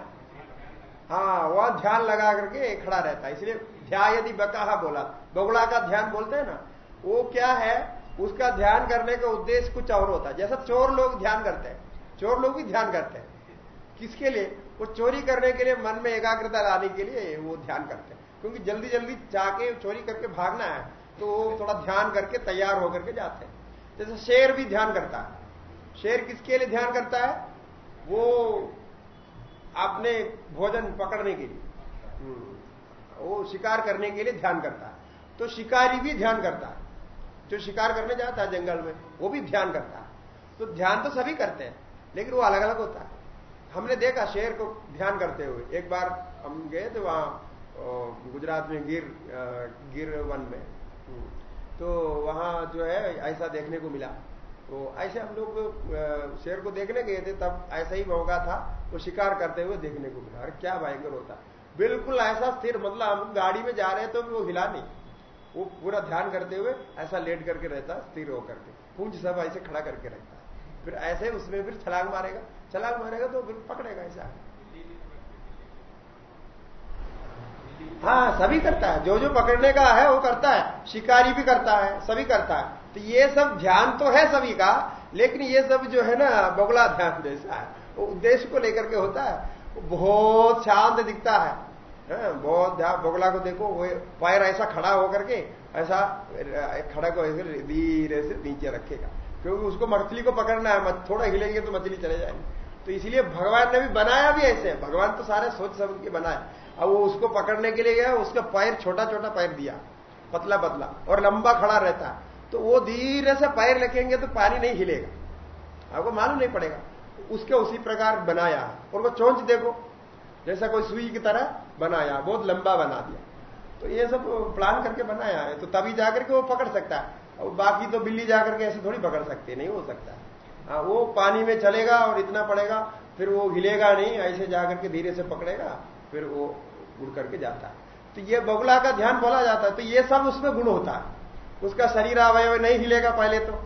Speaker 1: हाँ वह ध्यान लगा करके खड़ा रहता है। इसलिए ध्यान यदि बकाहा बोला बगुला का ध्यान बोलते हैं ना वो क्या है उसका ध्यान करने का उद्देश्य कुछ और होता है। जैसा चोर लोग ध्यान करते हैं। चोर लोग भी ध्यान करते हैं। किसके लिए? वो चोरी करने के लिए मन में एकाग्रता लाने के लिए वो ध्यान करते हैं। क्योंकि जल्दी जल्दी जाके चोरी करके भागना है तो वो थोड़ा ध्यान करके तैयार होकर के जाते हैं। जैसे शेर भी ध्यान करता है। शेर किसके लिए ध्यान करता है? वो अपने भोजन पकड़ने के लिए। हम्म। वो शिकार करने के लिए ध्यान करता है। तो शिकारी भी ध्यान करता है। जो शिकार करने जाता है जंगल में, वो भी ध्यान करता है। तो ध्यान तो सभी करते हैं। लेकिन वो अलग अलग होता है। हमने देखा शेर को ध्यान करते हुए। एक बार हम गए थे वहाँ गुजरात में गिर गिर वन में। तो वहाँ जो है, ऐसा देखने को मिला। तो ऐसे हम लोग शेर को देखने गए थे, तब ऐसा ही मौका था तो शिकार करते हुए देखने को मिला। अरे, क्या भयंकर होता बिल्कुल ऐसा स्थिर मतलब हम गाड़ी में जा रहे हैं तो वो हिला नहीं। वो पूरा ध्यान करते हुए ऐसा लेट करके रहता, स्थिर होकर के। पूंछ सब ऐसे खड़ा करके रहता। फिर ऐसे उसमें फिर छलांग मारेगा। छलांग मारेगा तो फिर पकड़ेगा ऐसा हाँ सभी करता है। जो जो पकड़ने का है वो करता है। शिकारी भी करता है सभी करता है। तो ये सब ध्यान तो है सभी का लेकिन ये सब जो है ना बगुला ध्यान जैसा है। वो उद्देश्य को लेकर के होता है। बहुत शांत दिखता है। हाँ, बहुत ध्यान बगुला को देखो वो पैर ऐसा खड़ा होकर के ऐसा खड़ा को ऐसे धीरे से नीचे रखेगा। क्योंकि उसको मछली को पकड़ना है थोड़ा हिलेंगे तो मछली चले जाएँगे। तो इसलिए भगवान ने भी बनाया भी ऐसे। भगवान तो सारे सोच समझ के बनाए। अब वो उसको पकड़ने के लिए गया, उसका पैर छोटा छोटा पैर दिया पतला पतला और लंबा खड़ा रहता है। तो वो धीरे से पैर रखेंगे तो पानी नहीं हिलेगा। आपको मालूम नहीं पड़ेगा। उसके उसी प्रकार बनाया। और वो चोंच देखो, जैसा कोई सुई की तरह बनाया, बहुत लंबा बना दिया। तो ये सब प्लान करके बनाया है। तो तभी जाकर के वो पकड़ सकता है। और बाकी तो बिल्ली जाकर के ऐसे थोड़ी पकड़ सकती नहीं हो सकता। हाँ वो पानी में चलेगा और इतना पड़ेगा, फिर वो हिलेगा नहीं, ऐसे जाकर के धीरे से पकड़ेगा, फिर वो उड़ करके जाता। है तो ये बगुला का ध्यान बोला जाता है तो ये सब उसमें गुण होता है। उसका शरीर अवयव नहीं हिलेगा पहले तो।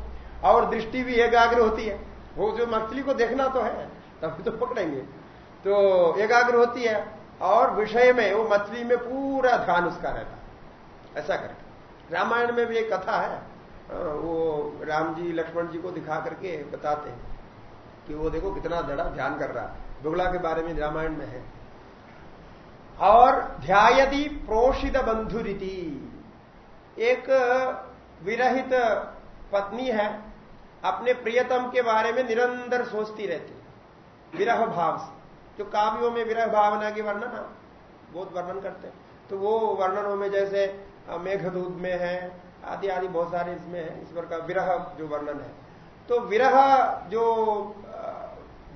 Speaker 1: और दृष्टि भी एकाग्र होती है। वो जो मछली को देखना तो है तभी तो पकड़ेंगे। तो एकाग्र होती है, और विषय में, वो मछली में पूरा ध्यान उसका रहता ऐसा करके। रामायण में भी एक कथा है वो राम जी लक्ष्मण जी को दिखा करके बताते हैं कि वो देखो कितना दड़ा ध्यान कर रहा है। बुगला के बारे में रामायण में है। और ध्यायदि प्रोषित बंधुरीति। एक विरहित पत्नी है, अपने प्रियतम के बारे में निरंतर सोचती रहती है। विरह भाव से। जो काव्यों में विरह भावना के वर्णन है, बहुत वर्णन करते हैं। तो वो वर्णनों में जैसे मेघदूत में है आदि आदि बहुत सारे इसमें है, इस प्रकार विरह जो वर्णन है। तो विरह जो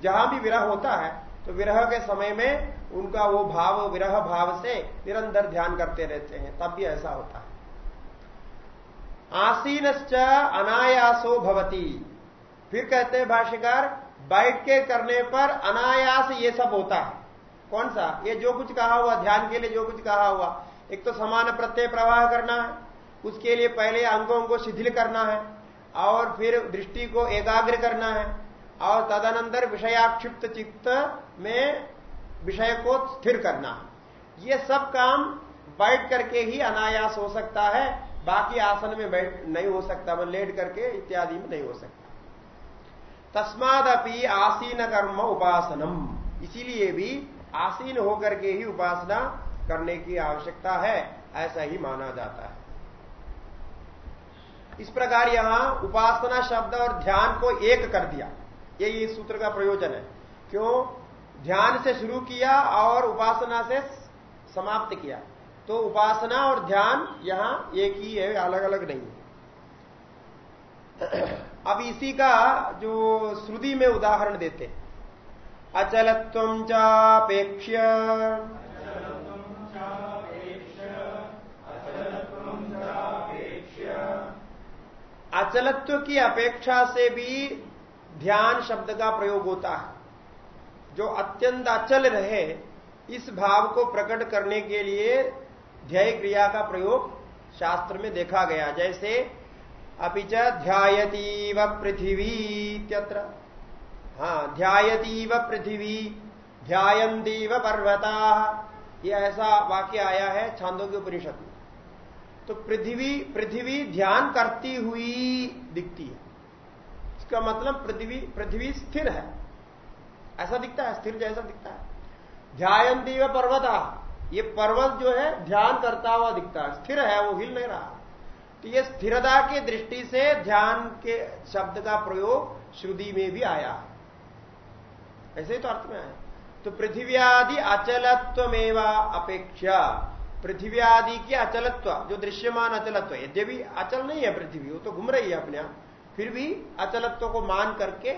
Speaker 1: जहाँ भी विरह होता है तो विरह के समय में उनका वो भाव, विरह भाव से निरंतर ध्यान करते रहते हैं, तब भी ऐसा होता है। आसीनश्च अनायासो भवती। फिर कहते हैं भाष्यकार, बैठ के करने पर अनायास ये सब होता है। कौन सा? ये जो कुछ कहा हुआ, ध्यान के लिए जो कुछ कहा हुआ। एक तो समान प्रत्यय प्रवाह करना है उसके लिए पहले अंगों को शिथिल करना है, और फिर दृष्टि को एकाग्र करना है, और तदनंतर विषयाक्षिप्त चित्त में विषय को स्थिर करना है। ये सब काम बैठ करके ही अनायास हो सकता है, बाकी आसन में बैठ नहीं हो सकता मैं लेट करके इत्यादि में नहीं हो सकता। तस्मादपि आसीन कर्म उपासनम। इसीलिए भी आसीन होकर के ही उपासना करने की आवश्यकता है, ऐसा ही माना जाता है। इस प्रकार यहाँ उपासना शब्द और ध्यान को एक कर दिया। यही इस सूत्र का प्रयोजन है। क्यों? ध्यान से शुरू किया और उपासना से समाप्त किया। तो उपासना और ध्यान यहाँ एक ही है अलग अलग नहीं है। अब इसी का जो श्रुति में उदाहरण देते अचलत्व चापेक्ष अचलत्व की अपेक्षा से भी ध्यान शब्द का प्रयोग होता है। जो अत्यंत अचल रहे, इस भाव को प्रकट करने के लिए ध्यय क्रिया का प्रयोग शास्त्र में देखा गया। जैसे अपिच ध्यायतीव पृथ्वी इत्यत्र। हाँ ध्यायतीव पृथ्वी, ध्यायंतीव पर्वता। ये ऐसा वाक्य आया है छांदों के उपनिषद में। तो पृथ्वी पृथ्वी ध्यान करती हुई दिखती है। इसका मतलब पृथ्वी पृथ्वी स्थिर है। ऐसा दिखता है, स्थिर जैसा दिखता है। ध्यायंती व पर्वता, ये पर्वत जो है, ध्यान करता हुआ दिखता है। स्थिर है, वो हिल नहीं रहा। तो ये स्थिरता की दृष्टि से ध्यान के शब्द का प्रयोग श्रुति में भी आया। ऐसे ही तो अर्थ में आया। तो पृथ्वी आदि अचलत्व अपेक्षा पृथ्वी आदि की अचलत्व, जो दृश्यमान अचलत्व, यद्यपि अचल नहीं है पृथ्वी, वो तो घूम रही है अपने फिर भी अचलत्व को मान करके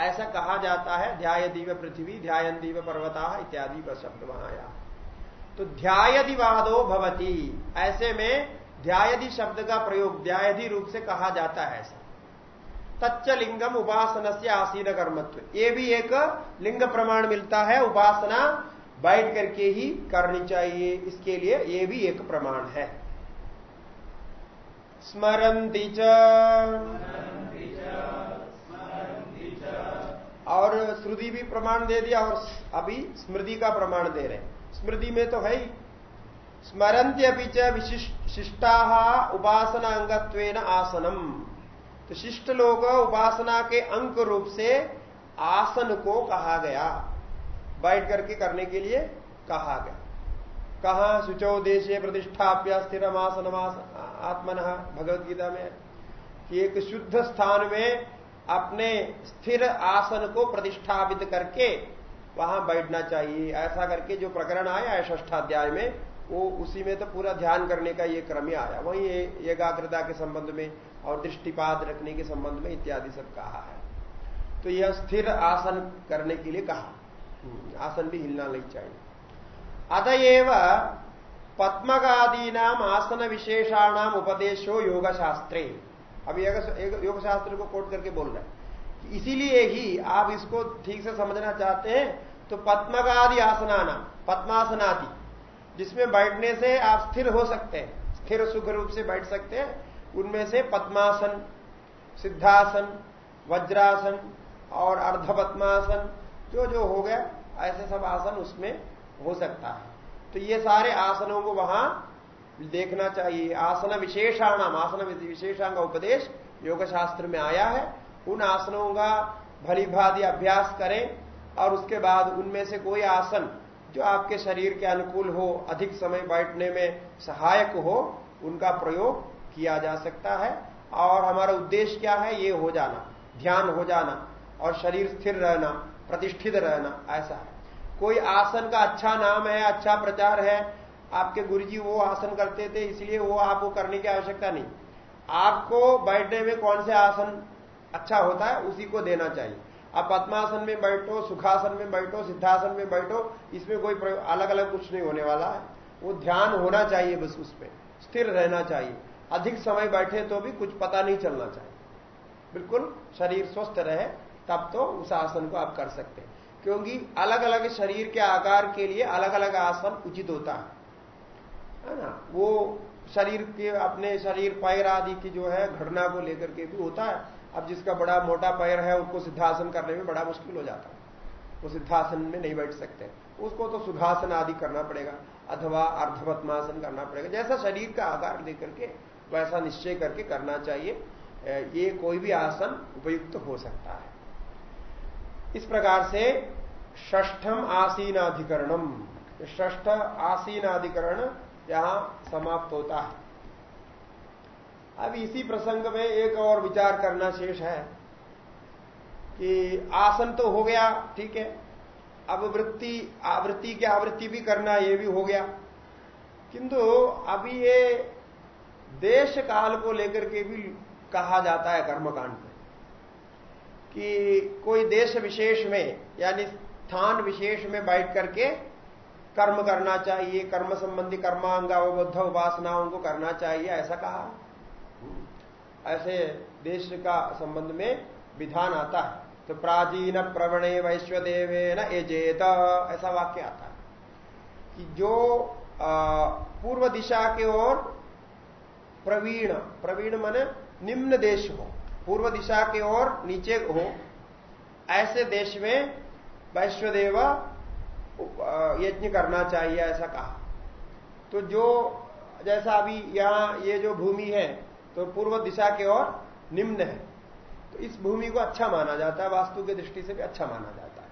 Speaker 1: ऐसा कहा जाता है ध्याय दीव पृथ्वी ध्यान दीव पर्वता इत्यादि का शब्द वहाँ आया तो ध्यायदिवादो भवती, ऐसे में ध्यायदि शब्द का प्रयोग ध्यायधि रूप से कहा जाता है ऐसा। तच्च लिंगम उपासना से आसीन कर्मत्व, ये भी एक लिंग प्रमाण मिलता है, उपासना बैठ करके ही करनी चाहिए। इसके लिए ये भी एक प्रमाण है। स्मरती च। और श्रुति भी प्रमाण दे दिया और अभी स्मृति का प्रमाण दे रहे स्मृति में तो है ही। स्मरंत्यपि च विशिष्टा उपासना अंगत्वेन आसनम। तो शिष्ट लोग उपासना के अंक रूप से आसन को कहा गया। बैठ करके करने के लिए कहा गया। कहा, शुचो देशे प्रतिष्ठाप्य स्थिर आसन आत्मन भगवदगीता में कि एक शुद्ध स्थान में अपने स्थिर आसन को प्रतिष्ठापित करके वहाँ बैठना चाहिए। ऐसा करके जो प्रकरण आया है ष्ठाध्याय में, वो उसी में तो पूरा ध्यान करने का ये क्रम ही आया। वही एकाग्रता के संबंध में और दृष्टिपात रखने के संबंध में इत्यादि सब कहा है। तो यह स्थिर आसन करने के लिए कहा। आसन भी हिलना नहीं चाहिए अतएव पद्मगादी नाम आसन विशेषाणाम उपदेशो योग शास्त्रे अब योग शास्त्र को कोट करके बोल रहे हैं इसीलिए ही आप इसको ठीक से समझना चाहते हैं तो पद्मगादि आसनाना, पद्मासनादि, जिसमें बैठने से आप स्थिर हो सकते हैं, स्थिर सुख रूप से बैठ सकते हैं, उनमें से पद्मासन, सिद्धासन, वज्रासन और अर्धपद्मासन जो जो हो गया, ऐसे सब आसन उसमें हो सकता है। तो ये सारे आसनों को वहाँ देखना चाहिए। आसन विशेषाणाम, आसन विशेषांग का उपदेश योग शास्त्र में आया है। उन आसनों का भली अभ्यास करें और उसके बाद उनमें से कोई आसन जो आपके शरीर के अनुकूल हो, अधिक समय बैठने में सहायक हो, उनका प्रयोग किया जा सकता है। और हमारा उद्देश्य क्या है? ये हो जाना, ध्यान हो जाना और शरीर स्थिर रहना। प्रतिष्ठित रहना, ऐसा कोई आसन का अच्छा नाम है अच्छा प्रचार है, आपके गुरुजी वो आसन करते थे, इसलिए वो आपको करने की आवश्यकता नहीं। आपको बैठने में कौन से आसन अच्छा होता है, उसी को देना चाहिए। आप पद्मासन में बैठो, सुखासन में बैठो, सिद्धासन में बैठो, इसमें कोई अलग अलग कुछ नहीं होने वाला है। वो ध्यान होना चाहिए बस उस पर स्थिर रहना चाहिए। अधिक समय बैठे तो भी कुछ पता नहीं चलना चाहिए। बिल्कुल शरीर स्वस्थ रहे तब तो उस आसन को आप कर सकते हैं। क्योंकि अलग अलग शरीर के आकार के लिए अलग अलग आसन उचित होता है। है ना? वो शरीर के अपने शरीर पैर आदि की जो है घटना को लेकर के भी होता है। अब जिसका बड़ा मोटा पैर है, उसको सिद्धासन करने में बड़ा मुश्किल हो जाता है। वो सिद्धासन में नहीं बैठ सकते। उसको तो सुधासन आदि करना पड़ेगा, अथवा अर्धपत्मासन करना पड़ेगा। जैसा शरीर का आकार लेकर के, वैसा निश्चय करके करना चाहिए। ये कोई भी आसन उपयुक्त हो सकता है। इस प्रकार से ष्ठम आसीनाधिकरणम। ष्ठ आसीनाधिकरण यहाँ समाप्त होता है। अब इसी प्रसंग में एक और विचार करना शेष है कि आसन तो हो गया, ठीक है। अब वृत्ति, आवृत्ति की आवृत्ति भी करना ये भी हो गया। किंतु अभी ये देश काल को लेकर के भी कहा जाता है कर्मकांड में कि कोई देश विशेष में, यानी स्थान विशेष में बैठ करके कर्म करना चाहिए, कर्म संबंधी कर्मांग अवबुद्ध उपासनाओं को करना चाहिए, ऐसा कहा। ऐसे देश का संबंध में विधान आता है। तो प्राचीन प्रवणे वैश्वदेवे न एजेत ऐसा वाक्य आता है। कि जो पूर्व दिशा के ओर प्रवीण प्रवीण माने निम्न देश हो। पूर्व दिशा के ओर नीचे हो, ऐसे देश में वैश्वदेव यज्ञ करना चाहिए, ऐसा कहा। तो जो, जैसा अभी यहाँ ये जो भूमि है तो पूर्व दिशा के ओर निम्न है। तो इस भूमि को अच्छा माना जाता है, वास्तु की दृष्टि से भी अच्छा माना जाता है।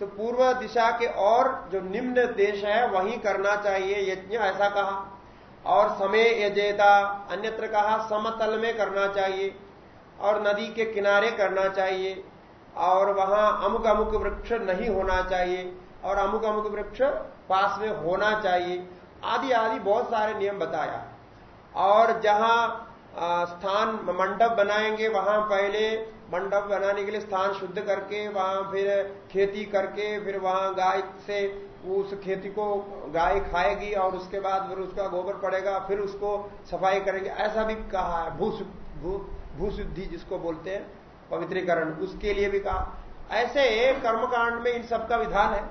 Speaker 1: तो पूर्व दिशा के और जो निम्न देश है, वहीं करना चाहिए यज्ञ, ऐसा कहा। और समय यजेता, अन्यत्र कहा, समतल में करना चाहिए। और नदी के किनारे करना चाहिए और वहाँ अमुक अमुक वृक्ष नहीं होना चाहिए और अमुक अमुक वृक्ष पास में होना चाहिए। आदि आदि बहुत सारे नियम बताया। और जहाँ स्थान मंडप बनाएँगे, वहाँ पहले मंडप बनाने के लिए स्थान शुद्ध करके, वहाँ फिर खेती करके, फिर वहाँ गाय से उस खेती को गाय खाएगी और उसके बाद फिर उसका गोबर पड़ेगा, फिर उसको सफ़ाई करेंगे। ऐसा भी कहा है। भू भू शुद्धि जिसको बोलते हैं, पवित्रीकरण, उसके लिए भी कहा। ऐसे कर्मकांड में इन सबका विधान है।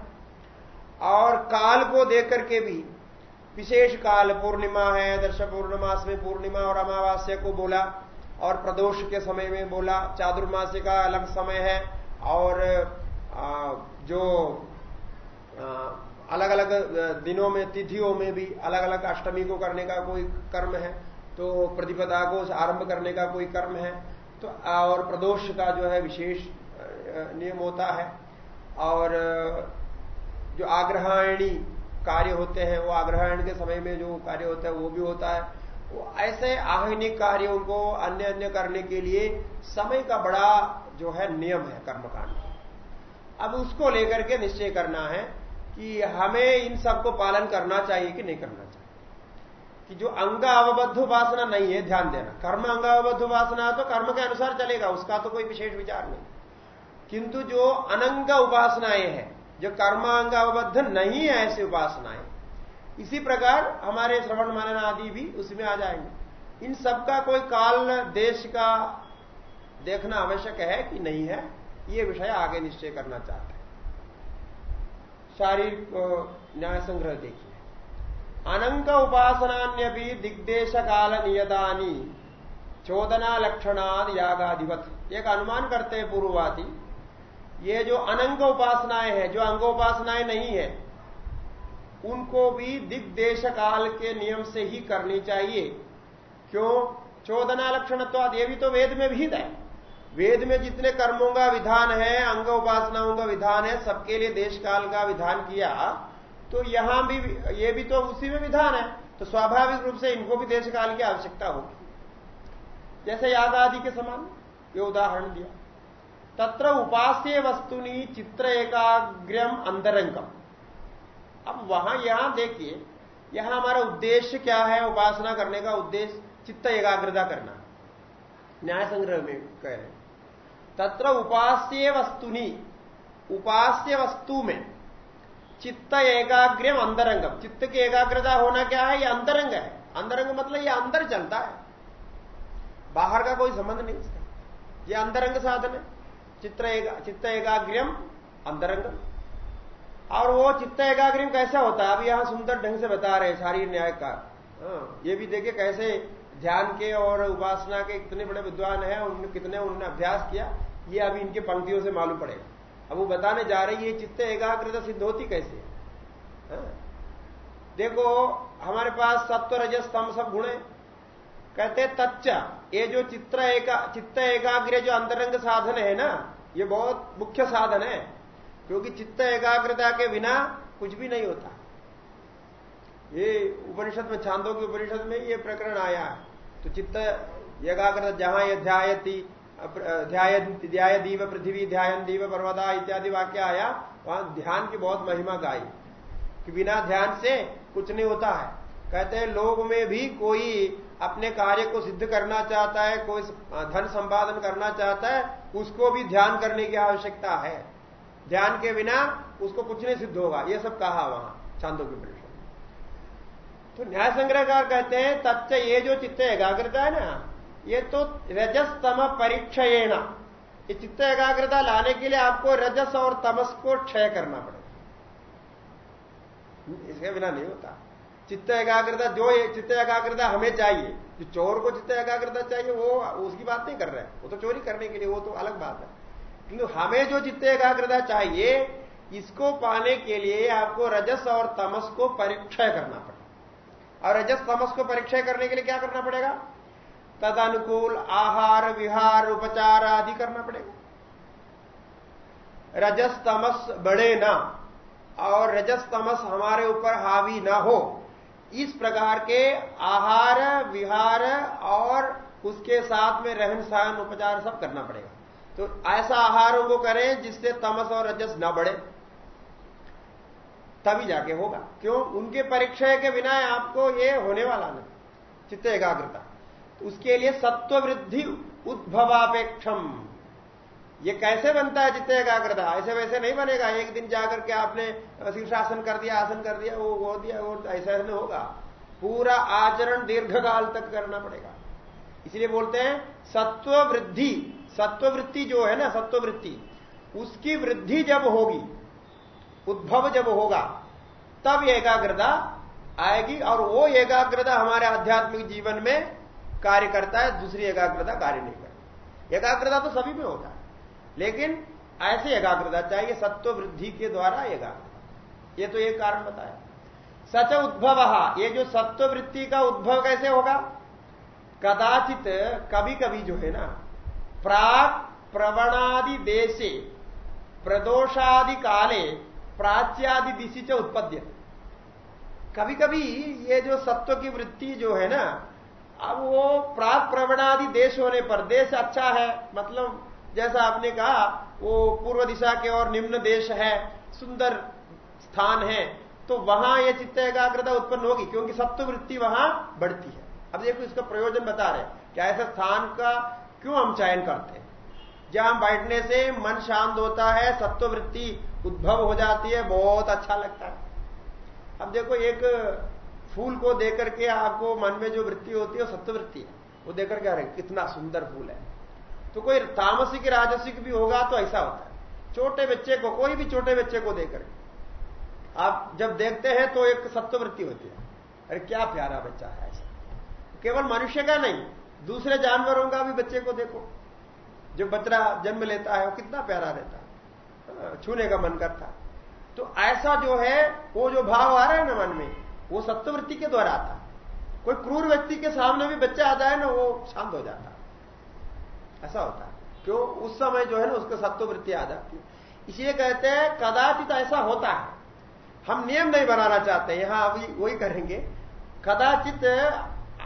Speaker 1: और काल को देख करके भी, विशेष काल, पूर्णिमा है दर्श पूर्णमास में पूर्णिमा और अमावास्या को बोला, और प्रदोष के समय में बोला चादुर्मास्य का अलग समय है, और जो अलग अलग दिनों में, तिथियों में भी अलग अलग अष्टमी को करने का कोई कर्म है। तो प्रतिपदा को आरंभ करने का कोई कर्म है। तो और प्रदोष का जो है विशेष नियम होता है। और, जो आग्रहायणी कार्य होते हैं, वो आग्रहण के समय में जो कार्य होता है, वो भी होता है। वो ऐसे आहनिक कार्यों को अन्य अन्य करने के लिए समय का बड़ा जो है नियम है कर्मकांड। अब उसको लेकर के निश्चय करना है कि हमें इन सबको पालन करना चाहिए कि नहीं करना कि जो अंग अवबद्ध उपासना नहीं है, ध्यान देना। कर्म अंग अवबद्ध उपासना तो कर्म के अनुसार चलेगा, उसका तो कोई विशेष विचार नहीं। किंतु जो अनंग उपासनाएँ हैं, जो कर्मांग अवबद्ध नहीं है, ऐसी उपासनाएँ, इसी प्रकार हमारे श्रवण मनन आदि भी उसमें आ जाएँगे। इन सबका कोई काल देश का देखना आवश्यक है कि नहीं है, ये विषय आगे निश्चय करना चाहते हैं। शारीरिक न्याय संग्रह देखिए। अनंग उपासनान्यपि दिग्देश काल नियतानी चोदना लक्षणाद यागाधिपत। एक अनुमान करते हैं पूर्ववादी, ये जो अनंग उपासनाएँ हैं, जो अंग उपासनाएँ नहीं है, उनको भी दिग्देश काल के नियम से ही करनी चाहिए। क्यों? चोदना लक्षणत्वाद, ये भी तो वेद में विहित है। वेद में जितने कर्मों का विधान है, अंग उपासनाओं का विधान है, सबके लिए देश काल का विधान किया तो यहाँ भी, ये भी तो उसी में विधान है। तो स्वाभाविक रूप से इनको भी देश काल की आवश्यकता होगी। जैसे याद आदि के समान, ये उदाहरण दिया। तत्र उपास्य वस्तुनि चित्र एकाग्रम अंतरंगम। अब वहाँ यहाँ देखिए, यहाँ हमारा उद्देश्य क्या है, उपासना करने का उद्देश्य? चित्त एकाग्रता करना। न्याय संग्रह में कह रहे तत्र उपास्य वस्तुनि, उपास्य वस्तु में चित्त एकाग्रम अंतरंगम। चित्त की एकाग्रता होना क्या है? ये अंतरंग है। अंतरंग मतलब ये अंदर चलता है। बाहर का कोई संबंध नहीं इसका ये अंतरंग साधन है। चित्र एगा, चित्त एकाग्रम अंतरंगम। और वो चित्त एकाग्रम कैसा होता है? अब यहाँ सुंदर ढंग से बता रहे हैं सारी न्याय का हाँ, ये भी देखे कैसे ध्यान के और उपासना के कितने बड़े विद्वान हैं उन्होंने कितने उन्होंने अभ्यास किया ये अभी इनके पंक्तियों से मालूम पड़ेगा। अब वो बताने जा रही है चित्त एकाग्रता सिद्ध होती कैसे? है? देखो, हमारे पास सत्व, रजस स्तंभ सब गुण है। कहते तच्च, ये जो चित्र एका, चित्त एकाग्र, जो अंतरंग साधन है ना, ये बहुत मुख्य साधन है, क्योंकि चित्त एकाग्रता के बिना कुछ भी नहीं होता। ये उपनिषद में, छांदों के उपनिषद में ये प्रकरण आया तो चित्त एकाग्रता, जहाँ ये ध्यायती ध्याय दीव पृथ्वी ध्यान दीव पर्वता इत्यादि वाक्य आया, वहाँ ध्यान की बहुत महिमा गाई। कि बिना ध्यान से कुछ नहीं होता है। कहते हैं, लोग में भी कोई अपने कार्य को सिद्ध करना चाहता है, कोई धन संपादन करना चाहता है, उसको भी ध्यान करने की आवश्यकता है। ध्यान के बिना उसको कुछ नहीं सिद्ध होगा। ये सब कहा वहाँ चांदो की परिषद तो न्याय संग्रहकार कहते हैं तथ्य ये जो चित्त एकाग्रता है ना? ये तो रजस्तम परीक्षयेण ये चित्त एकाग्रता लाने के लिए आपको रजस और तमस को क्षय करना पड़ेगा। इसके बिना नहीं होता। चित्त एकाग्रता, जो चित्त एकाग्रता हमें चाहिए, जो चोर को चित्त एकाग्रता चाहिए, वो उसकी बात नहीं कर रहे वो तो चोरी करने के लिए, वो तो अलग बात है। किंतु हमें जो चित्त एकाग्रता चाहिए, इसको पाने के लिए आपको रजस और तमस को परीक्षय करना पड़ेगा। और रजस तमस को परीक्षय करने के लिए क्या करना पड़ेगा? तद अनुकूल आहार, विहार, उपचार आदि करना पड़ेगा। रजस तमस बढ़े ना, और रजस तमस हमारे ऊपर हावी ना हो, इस प्रकार के आहार, विहार और उसके साथ में रहन सहन उपचार सब करना पड़ेगा। तो ऐसा आहारों को करें जिससे तमस और रजस न बढ़े। तभी जाके होगा। क्यों? उनके परीक्षा के बिना आपको ये होने वाला नहीं। चित्त एकाग्रता। उसके लिए सत्व वृद्धि उद्भवापेक्षम। ये कैसे बनता है जितने एकाग्रता? ऐसे वैसे नहीं बनेगा। एक दिन जाकर के आपने शीर्षासन कर दिया, आसन कर दिया, वो वो दिया, वो, ऐसा ऐसा होगा। पूरा आचरण दीर्घकाल तक करना पड़ेगा। इसलिए बोलते हैं सत्व वृद्धि सत्व वृत्ति जो है ना सत्व वृत्ति उसकी वृद्धि जब होगी, उद्भव जब होगा, तब एकाग्रता आएगी और वो एकाग्रता हमारे आध्यात्मिक जीवन में कार्य करता है, दूसरी एकाग्रता कार्य नहीं करती। एकाग्रता तो सभी में होता है, लेकिन ऐसे एकाग्रता चाहिए सत्व वृद्धि के द्वारा एकाग्रता। ये तो एक कारण बताया। सच उद्भव, ये जो सत्व वृत्ति का उद्भव कैसे होगा? कदाचित कभी कभी जो है ना, प्राक प्रवणादि देशे, प्रदोषादि काले, प्राच्यादि दिशि च उत्पद्य कभी कभी ये जो सत्व की वृत्ति जो है ना अब वो प्राग प्रवणादि देश होने पर, देश अच्छा है मतलब जैसा आपने कहा, वो पूर्व दिशा के और निम्न देश है, सुंदर स्थान है तो वहाँ ये चित्त एकाग्रता उत्पन्न होगी, क्योंकि सत्व वृत्ति वहाँ बढ़ती है। अब देखो इसका प्रयोजन बता रहे क्या ऐसे स्थान का क्यों हम चयन करते हैं? जहाँ बैठने से मन शांत होता है सत्व वृत्ति उद्भव हो जाती है, बहुत अच्छा लगता है। अब देखो एक फूल को देकर के आपको मन में जो वृत्ति होती है वो सत्व वृत्ति है। वो देकर के अरे कितना सुंदर फूल है। तो कोई तामसिक राजसिक भी होगा तो ऐसा होता है। छोटे बच्चे को कोई भी छोटे बच्चे को देकर आप जब देखते हैं तो एक सत्ववृत्ति होती है। अरे क्या प्यारा बच्चा है ऐसा। केवल मनुष्य का नहीं दूसरे जानवरों का भी बच्चे को देखो। जो बच्चा जन्म लेता है वो कितना प्यारा रहता है। हाँ, छूने का मन करता तो ऐसा जो है वो जो भाव आ रहा है ना मन में वो सत्ववृत्ति के द्वारा आता कोई क्रूर व्यक्ति के सामने भी बच्चा आ जाए ना, वो शांत हो जाता ऐसा होता है। क्यों? उस समय जो है ना, उसको सत्ववृत्ति आ जाती है। इसलिए कहते हैं, कदाचित ऐसा होता है। हम नियम नहीं बनाना चाहते, यहाँ अभी वही करेंगे। कदाचित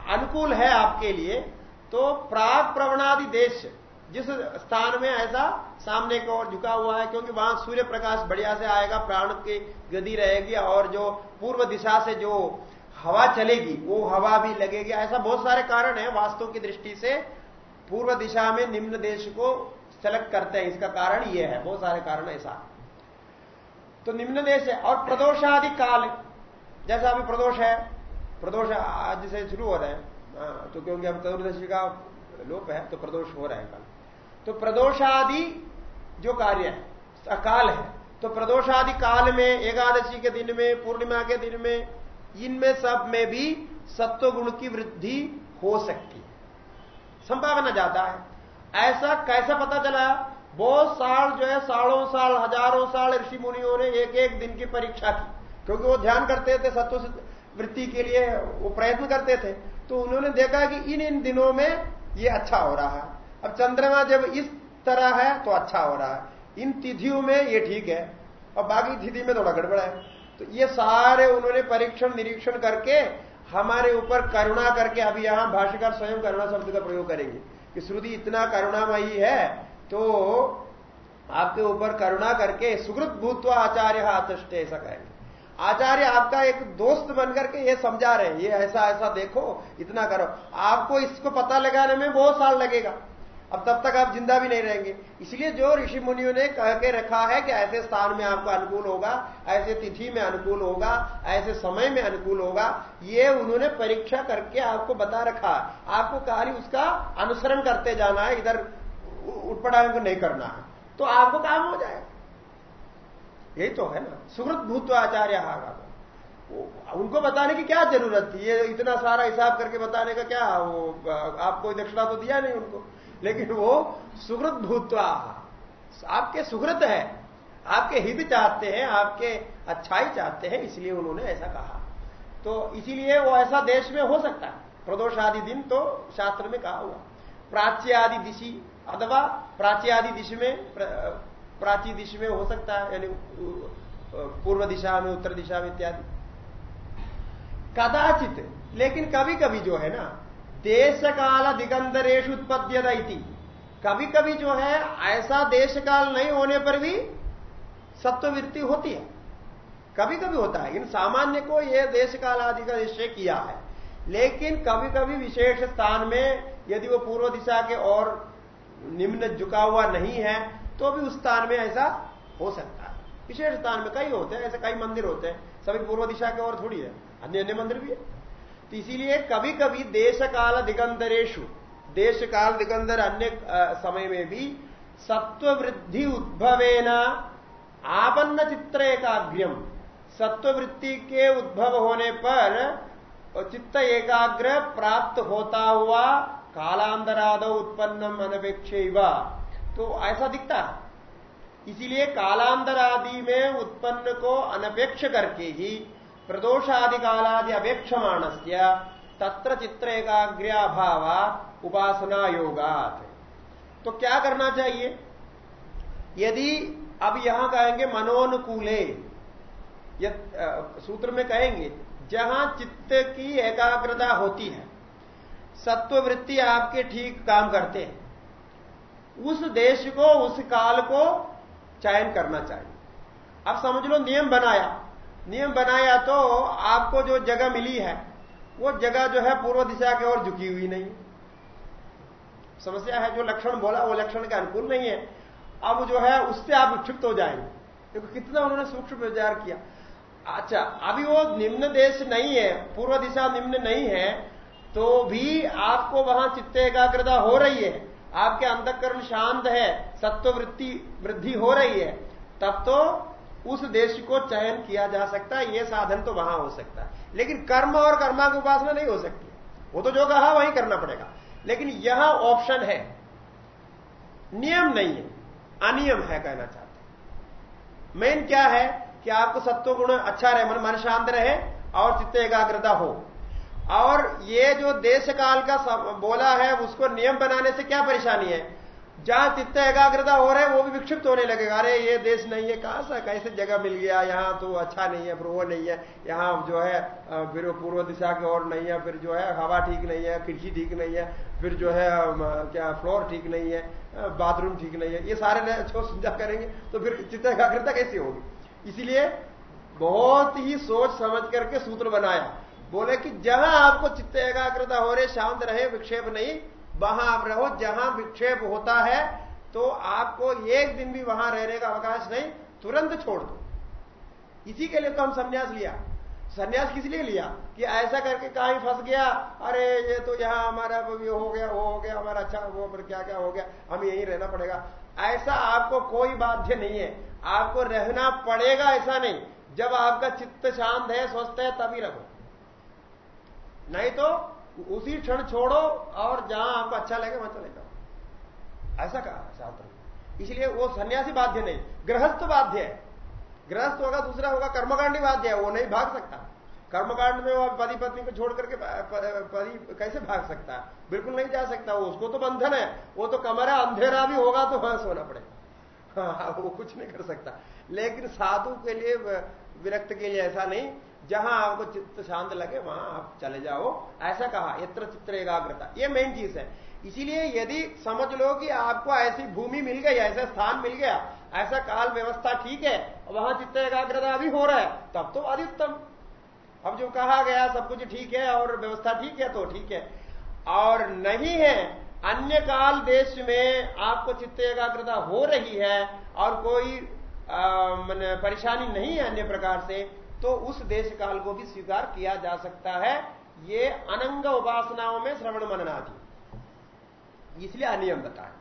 Speaker 1: अनुकूल है आपके लिए तो प्राग प्रवणादि देश। जिस स्थान में ऐसा सामने की झुका हुआ है क्योंकि वहाँ सूर्य प्रकाश बढ़िया से आएगा प्राण की गति रहेगी और जो पूर्व दिशा से जो हवा चलेगी वो हवा भी लगेगी। ऐसा बहुत सारे कारण है वास्तु की दृष्टि से। पूर्व दिशा में निम्न देश को सेलेक्ट करते हैं इसका कारण ये है बहुत सारे कारण ऐसा। तो निम्न देश है और प्रदोषादि काल जैसा अभी प्रदोष है प्रदोष आज से शुरू हो रहे हैं। हाँ, तो क्योंकि अब चतुर्दशी का लोप है तो प्रदोष हो रहा है कल। तो प्रदोषादि जो कार्य है, अकाल है तो प्रदोषादि काल में, एकादशी के दिन में, पूर्णिमा के दिन में, इनमें सब में भी सत्व गुण की वृद्धि हो सकती है। संभावना ज़्यादा है। ऐसा कैसा पता चला? बहुत साल जो है, सालों साल, हज़ारों साल ऋषि मुनियों ने एक एक दिन की परीक्षा की, क्योंकि वो ध्यान करते थे सत्व वृत्ति के लिए, वो प्रयत्न करते थे। तो उन्होंने देखा कि इन इन दिनों में ये अच्छा हो रहा है। अब चंद्रमा जब इस तरह है तो अच्छा हो रहा है। इन तिथियों में ये ठीक है। और बाकी तिथि में थोड़ा गड़बड़ है। तो ये सारे उन्होंने परीक्षण, निरीक्षण करके हमारे ऊपर करुणा करके अभी यहाँ भाष्यकार स्वयं करुणा शब्द का प्रयोग करेंगे कि श्रुति इतना करुणामयी है तो आपके ऊपर करुणा करके सुकृत भूतव आचार्य आतष्ट ऐसा कहेंगे। आचार्य आपका एक दोस्त बनकर के ये समझा रहे हैं। ये ऐसा ऐसा देखो, इतना करो। आपको इसको पता लगाने में बहुत साल लगेगा। अब तब तक आप ज़िंदा भी नहीं रहेंगे। इसलिए जो ऋषि मुनियों ने कह के रखा है कि ऐसे स्थान में आपको अनुकूल होगा, ऐसे तिथि में अनुकूल होगा, ऐसे समय में अनुकूल होगा, ये उन्होंने परीक्षा करके आपको बता रखा आपको खाली उसका अनुसरण करते जाना है, इधर उठपटांग नहीं करना है। तो आपको काम हो जाए यही तो है ना। सुहृत भूत आचार्य आगा उनको बताने की क्या ज़रूरत थी? ये इतना सारा हिसाब करके बताने का क्या, वो आपको दक्षिणा तो दिया नहीं उनको। लेकिन वो सुहृत भूत आपके सुहृत है। आपके हित चाहते हैं, आपके अच्छाई चाहते हैं, इसलिए उन्होंने ऐसा कहा। तो इसीलिए वो ऐसा देश में हो सकता है। प्रदोष आदि दिन तो शास्त्र में कहा हुआ। प्राच्य आदि दिशी अथवा प्राची आदि दिशा में प्राची दिशा में हो सकता है, यानी पूर्व दिशा में, उत्तर दिशा में इत्यादि। कदाचित, लेकिन कभी कभी जो है ना देश काल दिगंतरेश उत्पद्यत कभी कभी जो है, ऐसा देश काल नहीं होने पर भी सत्ववृत्ति होती है। कभी कभी होता है इन सामान्य को यह देश काल आदि का निश्चय किया है। लेकिन कभी कभी विशेष स्थान में यदि वो पूर्व दिशा के और निम्न झुका हुआ नहीं है तो भी उस स्थान में ऐसा हो सकता है। विशेष स्थान में कई होते हैं, ऐसे कई मंदिर होते हैं। सभी पूर्व दिशा के और थोड़ी है। अन्य अन्य मंदिर भी है। तो इसीलिए कभी कभी देश काल दिगंतरेशु देश काल दिगंधर अन्य समय में भी सत्व वृद्धि उद्भवे न आपन्न चित्र एकाग्रम सत्व वृत्ति के उद्भव होने पर चित्त एकाग्र प्राप्त होता हुआ कालांतराद उत्पन्नम अनपेक्ष तो ऐसा दिखता है। इसीलिए कालांतर आदि में उत्पन्न को अनपेक्ष करके ही प्रदोषादि कालादि अपेक्षमाण तत्र चित्र एकाग्र्याभाव उपासना योगात तो क्या करना चाहिए? यदि अब यहाँ कहेंगे मनोनुकूले सूत्र में कहेंगे, जहाँ चित्त की एकाग्रता होती है सत्व वृत्ति आपके ठीक काम करते हैं, उस देश को, उस काल को चयन करना चाहिए। अब समझ लो, नियम बनाया। नियम बनाया तो आपको जो जगह मिली है, वो जगह जो है पूर्व दिशा की ओर झुकी हुई नहीं। समस्या है जो लक्षण बोला, वो लक्षण के अनुकूल नहीं है। अब जो है उससे आप उत्क्षिप्त हो जाएँगे। देखो, कितना उन्होंने सूक्ष्म विचार किया। अच्छा अभी वो निम्न देश नहीं है, पूर्व दिशा निम्न नहीं है तो भी आपको वहाँ चित्त एकाग्रता हो रही है। आपके अंतकरण शांत है सत्व वृत्ति वृद्धि हो रही है, तब तो उस देश को चयन किया जा सकता है, ये साधन तो वहाँ हो सकता है। लेकिन कर्म और कर्मा की उपासना नहीं हो सकती। वो तो जो कहा वही करना पड़ेगा। लेकिन यहाँ ऑप्शन है। नियम नहीं है। अनियम है कहना चाहते मेन क्या है? कि आपको सत्व गुण अच्छा रहे, मन मन शांत रहे और चित्त एकाग्रता हो। और ये जो देश काल का बोला है, उसको नियम बनाने से क्या परेशानी है? जहाँ चित्त एकाग्रता हो रहा है, वो भी विक्षिप्त होने लगेगा। अरे, ये देश नहीं है, कहाँ सा, कैसे जगह मिल गया? यहाँ तो अच्छा नहीं है, फिर वो नहीं है। यहाँ जो है फिर पूर्व दिशा की ओर नहीं है, फिर जो है, हवा ठीक नहीं है खिड़की ठीक नहीं है, फिर जो है क्या, फ्लोर ठीक नहीं है बाथरूम ठीक नहीं है। ये सारे जो सुझा करेंगे तो फिर चित्त एकाग्रता कैसी होगी? इसीलिए बहुत ही सोच समझ करके सूत्र बनाया। बोले कि जहाँ आपको चित्त एकाग्रता हो रहे शांत रहे, विक्षेप नहीं वहाँ आप रहो, जहाँ विक्षेप होता है तो आपको एक दिन भी वहाँ रहने का अवकाश नहीं, तुरंत छोड़ दो। इसी के लिए तो हम संन्यास लिया। संन्यास किस लिए लिया? कि ऐसा करके कहीं फंस गया, अरे ये तो यहाँ हमारा ये हो गया, वो हो गया, हमारा अच्छा वो पर क्या क्या हो गया, हम यहीं रहना पड़ेगा। ऐसा आपको कोई बाध्य नहीं है। आपको रहना पड़ेगा, ऐसा नहीं। जब आपका चित्त शांत है, स्वस्थ है, तभी रखो। नहीं तो उसी क्षण छोड़ो और जहाँ आपको अच्छा लगे वहाँ चले जाओ। ऐसा कहा शास्त्र इसलिए वो सन्यासी बाध्य नहीं, गृहस्थ बाध्य है। गृहस्थ होगा, दूसरा होगा, कर्मकांडी बाध्य है, वो नहीं भाग सकता। कर्मकांड में वो पति पत्नी को छोड़ करके पति कैसे भाग सकता है? बिल्कुल नहीं जा सकता, वो उसको तो बंधन है। वो तो कमरा अंधेरा भी होगा तो वहाँ सोना पड़ेगा। हाँ वो कुछ नहीं कर सकता। लेकिन साधु के लिए, विरक्त के लिए ऐसा नहीं। जहाँ आपको चित्त शांत लगे, वहाँ आप चले जाओ। ऐसा कहा, यत्र चित्र एकाग्रता। ये मेन चीज़ है। इसीलिए यदि समझ लो कि आपको ऐसी भूमि मिल गई, ऐसा स्थान मिल गया, ऐसा काल व्यवस्था ठीक है, वहाँ चित्त एकाग्रता अभी हो रहा है, तब तो अधिकतम। अब जो कहा गया, सब कुछ ठीक है और व्यवस्था ठीक है तो ठीक है। और नहीं है, अन्य काल देश में आपको चित्त एकाग्रता हो रही है और कोई मैंने परेशानी नहीं है अन्य प्रकार से तो उस देश काल को भी स्वीकार किया जा सकता है। ये अनंग उपासनाओं में श्रवण मननादि। इसलिए अनियम बताया।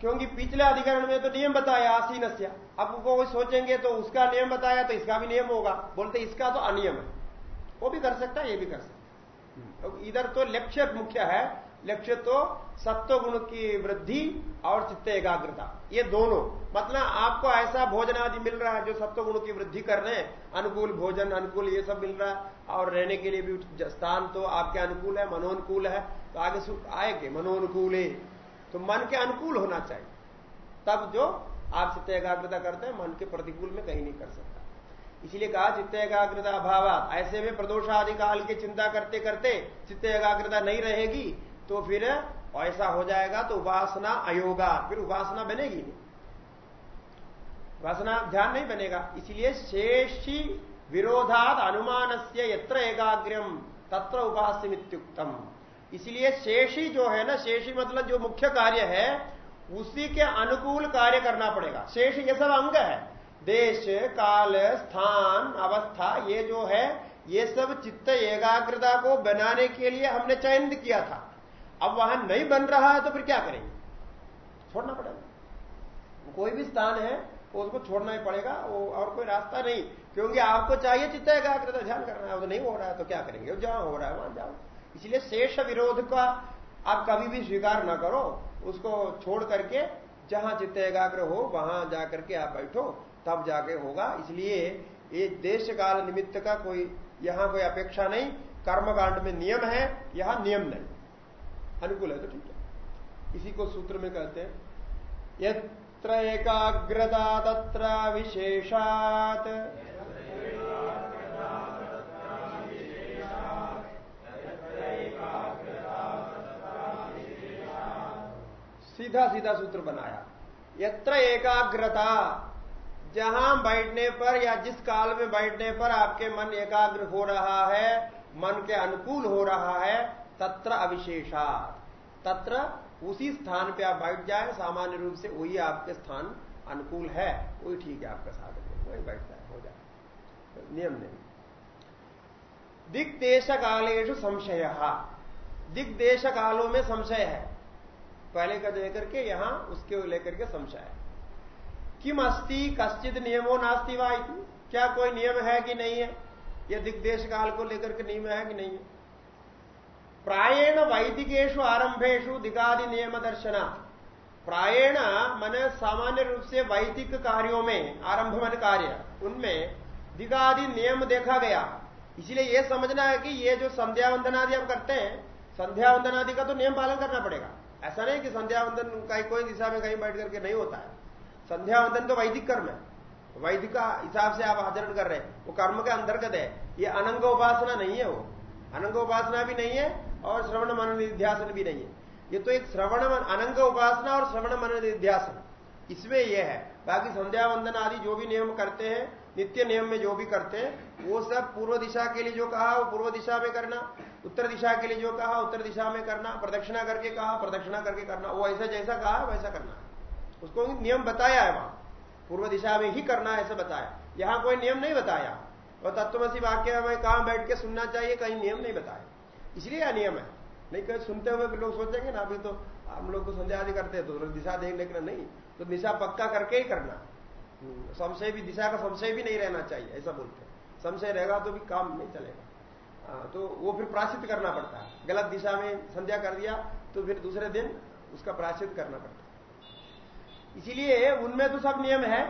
Speaker 1: क्योंकि पिछले अधिकरण में तो नियम बताया आसीन से अब वो सोचेंगे तो उसका नियम बताया तो इसका भी नियम होगा। बोलते इसका तो अनियम है। वो भी कर सकता है ये भी कर सकता है। तो इधर तो लक्ष्य मुख्य है। लक्ष्य तो सत्व गुण की वृद्धि और चित्त एकाग्रता। ये दोनों। मतलब आपको ऐसा भोजन आदि मिल रहा है जो सत्व गुण की वृद्धि कर रहे हैं। अनुकूल भोजन, अनुकूल ये सब मिल रहा है। और रहने के लिए भी स्थान तो आपके अनुकूल है, मनोनुकूल है। तो आगे सुख आएँगे मनोनुकूल। तो मन के अनुकूल होना चाहिए। तब जो आप चित्त एकाग्रता करते हैं, मन के प्रतिकूल में कहीं नहीं कर सकता। इसलिए कहा, चित्त एकाग्रता अभाव ऐसे में प्रदोषादि काल की चिंता करते करते चित्त एकाग्रता नहीं रहेगी। तो फिर ऐसा हो जाएगा तो उपासना अयोगा, फिर उपासना बनेगी। नहीं उपासना ध्यान नहीं बनेगा। इसलिए शेषी विरोधात अनुमान से यत्र एकाग्रम तत्र उपास्यमित्युक्तम। इसलिए शेषी जो है ना, शेषी मतलब जो मुख्य कार्य है, उसी के अनुकूल कार्य करना पड़ेगा। शेष ये सब अंग है। देश, काल, स्थान, अवस्था, ये जो है, ये सब चित्त एकाग्रता को बनाने के लिए हमने चयन किया था। अब वहाँ नहीं बन रहा है तो फिर क्या करेंगे? छोड़ना पड़ेगा। कोई भी स्थान है तो उसको छोड़ना ही पड़ेगा, वो और कोई रास्ता नहीं। क्योंकि आपको चाहिए चित्त एकाग्रता, ध्यान करना है तो नहीं हो रहा है तो क्या करेंगे? जहाँ हो रहा है, वहाँ जाओ। इसलिए शेष विरोध का आप कभी भी स्वीकार ना करो। उसको छोड़ करके जहाँ चित्त एकाग्र हो, वहाँ जाकर के आप बैठो, तब जाके होगा। इसलिए ये देश काल निमित्त का कोई, यहाँ कोई अपेक्षा नहीं। कर्मकांड में नियम है, यहाँ नियम नहीं। अनुकूल है तो ठीक है। इसी को सूत्र में कहते हैं, यत्र एकाग्रता तत्र विशेषात। सीधा सीधा सूत्र बनाया। यत्र एकाग्रता, जहाँ बैठने पर या जिस काल में बैठने पर आपके मन एकाग्र हो रहा है, मन के अनुकूल हो रहा है तत्र अविशेषा तत्र उसी स्थान पे आप बैठ जाए, सामान्य रूप से वही आपके स्थान अनुकूल है, वही ठीक है आपका साधन वही बैठ जाए हो जाए नियम नहीं। दिग्देश कालेश संशय। दिग्देश कालों में संशय है। पहले का लेकर के, यहाँ उसके लेकर के संशय है। किम अस्ति कश्चित नियमो नास्ती वा क्या कोई नियम है कि नहीं है? यह दिग्देश काल को लेकर के नियम है कि नहीं है? प्रायेण वैदिकेशु आरंभेशु दिगादि नियम दर्शना प्रायेण मन सामान्य रूप से वैदिक कार्यों में आरंभ मन कार्य। उनमें दिगादि नियम देखा गया। इसलिए यह समझना है कि ये जो संध्या वंदनादि हम करते हैं संध्या वंदन आदि का तो नियम पालन करना पड़ेगा। ऐसा नहीं कि संध्या वंदन कहीं कोई दिशा में कहीं बैठ करके नहीं होता है। संध्या वंदन तो वैदिक कर्म है। वैदिक का हिसाब से आप आचरण कर रहे हैं। वो कर्म के अंतर्गत है। ये अनंग उपासना नहीं है वो। अनंग उपासना भी नहीं है और श्रवण मन निध्यासन भी नहीं है। ये तो एक श्रवण अनंग उपासना और श्रवण मन निध्यासन। इसमें यह है। बाकी संध्या वंदन आदि जो भी नियम करते हैं, नित्य नियम में जो भी करते हैं, वो सब पूर्व दिशा के लिए जो कहा, वो पूर्व दिशा में करना, उत्तर दिशा के लिए जो कहा, उत्तर दिशा में करना, प्रदक्षिणा करके कहा, प्रदक्षिणा करके करना, वो ऐसा जैसा कहा, वैसा करना। उसको नियम बताया है वहाँ। पूर्व दिशा में ही करना ऐसा बताया। यहाँ कोई नियम नहीं बताया। और तत्वसी वाक्य में कहाँ, बैठ के सुनना चाहिए, कहीं नियम नहीं बताया। इसलिए यह नियम है। नहीं सुनते हुए लोग सोचेंगे ना अभी तो हम लोग तो संध्या आदि करते हैं तो दिशा देख लेकर नहीं तो दिशा पक्का करके ही करना। हम्म, संशय भी दिशा का संशय भी नहीं रहना चाहिए ऐसा बोलते हैं। संशय रहेगा तो भी काम नहीं चलेगा। आ, तो वो फिर प्राश्चित करना पड़ता है। गलत दिशा में संध्या कर दिया तो फिर दूसरे दिन उसका प्राश्चित करना पड़ता है। इसीलिए उनमें तो सब नियम है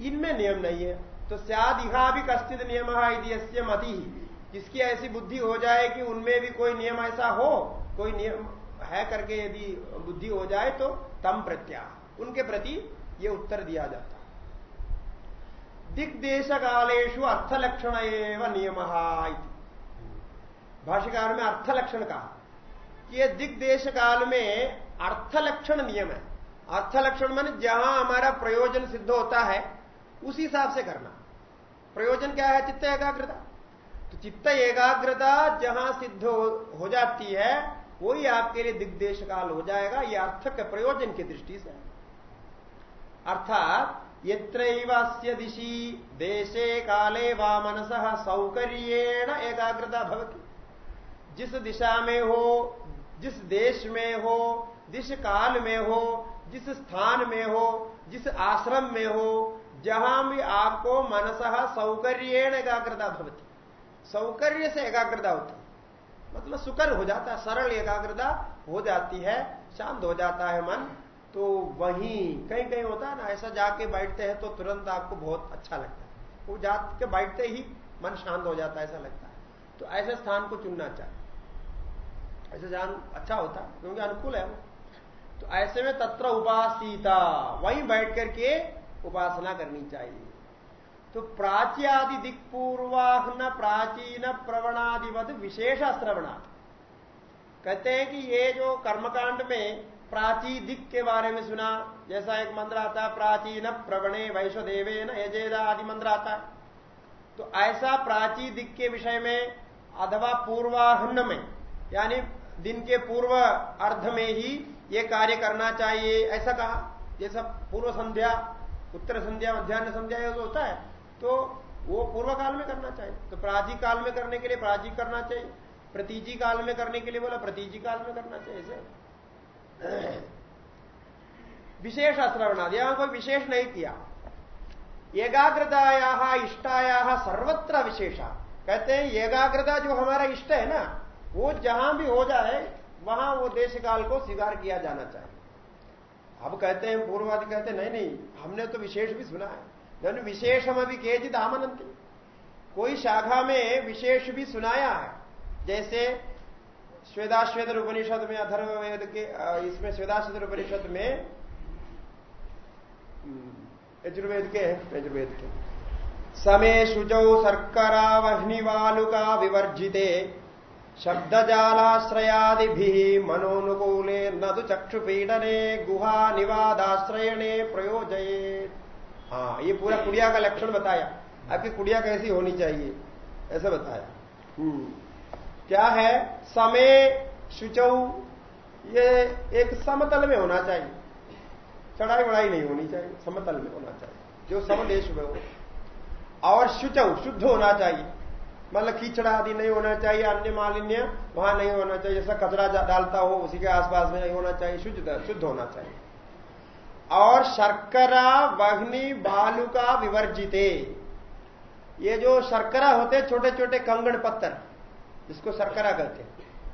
Speaker 1: इनमें नियम नहीं है। तो सद इहा भी कश्चित नियम है मति। ही जिसकी ऐसी बुद्धि हो जाए कि उनमें भी कोई नियम ऐसा हो, कोई नियम है करके यदि बुद्धि हो जाए तो तम प्रत्या। उनके प्रति ये उत्तर दिया जाता दिग्देश कालेशु अर्थलक्षण एवं नियम भाष्यकार में अर्थलक्षण कहा। कि ये दिग्देश काल में अर्थलक्षण नियम है। अर्थ लक्षण मान जहाँ हमारा प्रयोजन सिद्ध होता है, उसी हिसाब से करना। प्रयोजन क्या है? चित्त एकाग्रता। तो चित्त एकाग्रता जहाँ सिद्ध हो, हो जाती है वही आपके लिए दिग्देश काल हो जाएगा। यह अर्थ के प्रयोजन की दृष्टि से। अर्थात यत्र दिशि देशे काले व मनस सौकर्येण एकाग्रता भवती। जिस दिशा में हो जिस देश में हो जिस काल में हो जिस स्थान में हो जिस आश्रम में हो जहाँ भी आपको मनस सौकर्य एकाग्रता भवती। सौकर्य से एकाग्रता होती मतलब सुकर हो जाता है, सरल एकाग्रता हो जाती है, शांत हो जाता है मन तो वहीं कहीं कहीं होता है ना, ऐसा जाके बैठते हैं तो तुरंत आपको बहुत अच्छा लगता है। वो जाके बैठते ही मन शांत हो जाता है, ऐसा लगता है। तो ऐसे स्थान को चुनना चाहिए। ऐसे जान अच्छा होता है, क्योंकि अनुकूल है वो। तो ऐसे में तत्र उपासीता, वहीं बैठ करके उपासना करनी चाहिए। तो प्राच्यादि दिक पूर्वाहन प्राचीन प्रवणादिवत विशेष श्रवणा। कहते हैं कि ये जो कर्मकांड में प्राची दिक के बारे में सुना, जैसा एक मंत्र आता है, प्राचीन प्रवणे वैश्वदेवे न यजेदा आदि मंत्र आता है। तो ऐसा प्राची दिक के विषय में, अथवा पूर्वाहन में, यानी दिन के पूर्व अर्ध में ही ये कार्य करना चाहिए, ऐसा कहा। जैसा पूर्व संध्या, उत्तर संध्या, मध्यान्ह संध्या होता है तो वो पूर्व काल में करना चाहिए। तो प्राची काल में करने के लिए प्राची करना चाहिए। प्रतीजी काल में करने के लिए बोला, प्रतीजी काल में करना चाहिए ऐसे विशेष श्रवणाद यहाँ कोई विशेष नहीं किया। एकाग्रताया, इष्टाया सर्वत्र विशेषा। कहते हैं एकाग्रता जो हमारा इष्ट है ना, वो जहाँ भी हो जाए, वहाँ वो देश काल को स्वीकार किया जाना चाहिए। अब कहते हैं पूर्ववादी कहते हैं, नहीं नहीं, हमने तो विशेष भी सुना है। धन विशेषम अभी केजित आमनंती कोई शाखा में विशेष भी सुनाया है। जैसे श्वेदाश्वेद उपनिषद में अधर्व वेद के इसमें श्वेदाश्वेदर उपनिषद में हम्म, यजुर्वेद के यजुर्वेद के। समे शुचौ शर्करा वह्निवालुका विवर्जिते शब्दजालाश्रयादि मनोनुकूले न तो चक्षुपीडने गुहा निवादाश्रयणे प्रयोजये हाँ ये पूरा कुड़िया का लक्षण बताया। आपकी कुड़िया कैसी होनी चाहिए? ऐसा बताया। हम्म। क्या है? समय शुचौ। ये एक समतल में होना चाहिए। चढ़ाई बढ़ाई नहीं होनी चाहिए। समतल में होना चाहिए। जो समदेश में हो। और शुचौ, शुद्ध होना चाहिए। मतलब कीचड़ा आदि नहीं होना चाहिए, अन्य मालिन्य, वहाँ नहीं होना चाहिए। जैसा कचरा डालता हो, उसी के आसपास में नहीं होना चाहिए। शुद्ध शुद्ध होना चाहिए। और शर्करा वग्नि बालुका विवर्जिते। ये जो शर्करा होते छोटे छोटे कंगण पत्थर, जिसको शर्करा कहते हैं।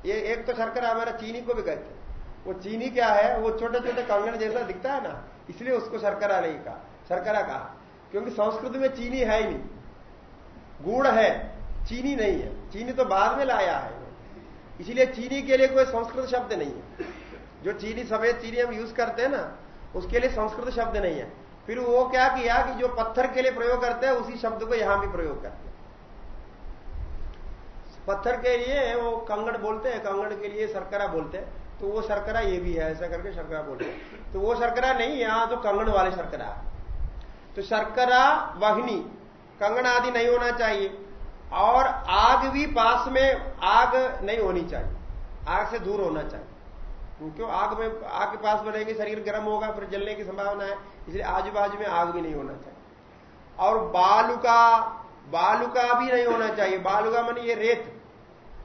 Speaker 1: ये एक तो शर्करा हमारा चीनी को भी कहते हैं। वो चीनी क्या है? वो छोटे छोटे कंगण जैसा दिखता है ना, इसलिए उसको शर्करा नहीं कहा, शर्करा कहा। क्योंकि संस्कृत में चीनी है ही नहीं। गुड़ है, चीनी नहीं है। चीनी तो बाद में लाया है इसलिए चीनी के लिए कोई संस्कृत शब्द नहीं है। जो चीनी, सफ़ेद चीनी हम यूज़ करते हैं ना उसके लिए संस्कृत शब्द नहीं है। फिर वो क्या किया कि जो पत्थर के लिए प्रयोग करते हैं, उसी शब्द को यहाँ भी प्रयोग करते हैं। पत्थर के लिए वो कंगड़ बोलते हैं, कंगड़ के लिए शर्करा बोलते हैं। तो वो शर्करा ये भी है, ऐसा करके शर्करा बोलते हैं। तो वो शर्करा नहीं, यहाँ तो कंगड़ वाले शर्करा। तो शर्करा, वहनी, कंगण आदि नहीं होना चाहिए। और आग भी पास में आग नहीं होनी चाहिए। आग से दूर होना चाहिए। क्यों? आग में, आग के पास बढ़ेंगे शरीर गर्म होगा, फिर जलने की संभावना है। इसलिए आजू बाजू में आग भी नहीं होना चाहिए। और बालू का बालू का भी नहीं होना चाहिए। बालू का मानी ये रेत।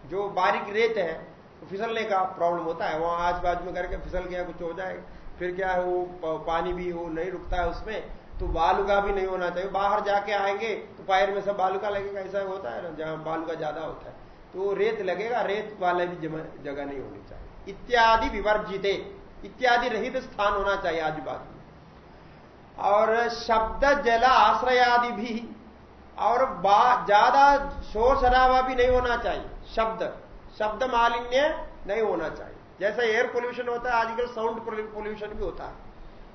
Speaker 1: जो बारीक रेत है तो फिसलने का प्रॉब्लम होता है। वहाँ आज बाजू में करके फिसल गया, कुछ हो जाए, फिर क्या है, वो पानी भी वो नहीं रुकता है उसमें तो बालुका भी नहीं होना चाहिए। बाहर जाके आएँगे तो पैर में सब बालुका लगेगा। ऐसा होता है ना, जहाँ बालुका ज़्यादा होता है। तो रेत लगेगा, रेत वाले भी जगह नहीं होनी चाहिए। इत्यादि विवर्जिते। इत्यादि रहित स्थान होना चाहिए आजू बाजू और शब्द जल आश्रयादि भी और ज़्यादा शोर शराबा भी नहीं होना चाहिए। शब्द शब्द मालिन्य नहीं होना चाहिए। जैसा एयर पोल्यूशन होता है, आजकल साउंड पोल्यूशन भी होता है।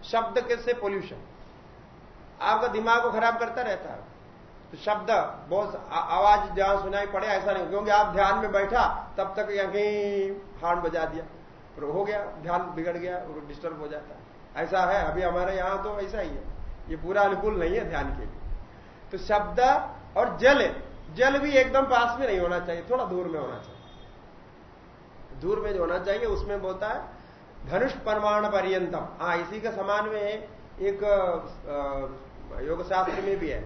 Speaker 1: शब्द के से पोल्यूशन आपका दिमाग को खराब करता रहता है। तो शब्द, बहुत आवाज़ जहाँ सुनाई पड़े, ऐसा नहीं। क्योंकि आप ध्यान में बैठा, तब तक यहीं हार्न बजा दिया, फिर हो गया, ध्यान बिगड़ गया और डिस्टर्ब हो जाता। है ऐसा है, अभी हमारे यहाँ तो ऐसा ही है। ये पूरा अनुकूल नहीं है ध्यान के लिए। तो शब्द और जल जल भी एकदम पास में नहीं होना चाहिए, थोड़ा दूर में होना चाहिए। दूर में जो होना चाहिए, उसमें बोलता है, धनुष परमाण पर्यंतम। हाँ इसी के समान में एक योग शास्त्र में भी है।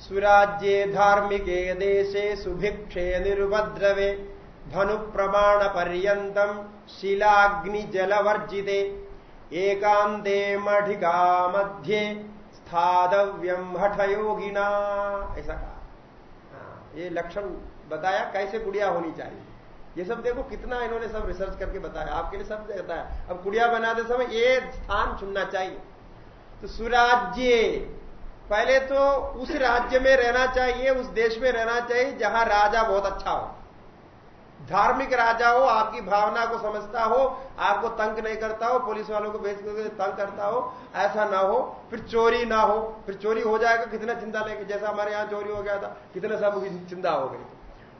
Speaker 1: सुराज्ये धार्मिके देशे सुभिक्षे निर्भद्रवे धनु प्रमाण पर्यतम शिलाग्नि जलवर्जिते एकांते मठिका मध्य स्थादव्यम हठ योगिना। ऐसा कहा। हाँ, ये लक्षण बताया कैसे गुड़िया होनी चाहिए। ये सब देखो कितना इन्होंने सब रिसर्च करके बताया। आपके लिए सब बताया अब गुड़िया बनाते समय ये स्थान चुनना चाहिए। तो सुराज्य पहले तो उस राज्य में रहना चाहिए उस देश में रहना चाहिए जहाँ राजा बहुत अच्छा हो। धार्मिक राजा हो, आपकी भावना को समझता हो, आपको तंग नहीं करता हो, पुलिस वालों को भेज करके तंग करता हो, ऐसा ना हो, फिर चोरी ना हो, फिर चोरी हो जाएगा, कितना चिंता लेके, जैसा हमारे यहाँ चोरी हो गया था, कितने सब चिंता हो गई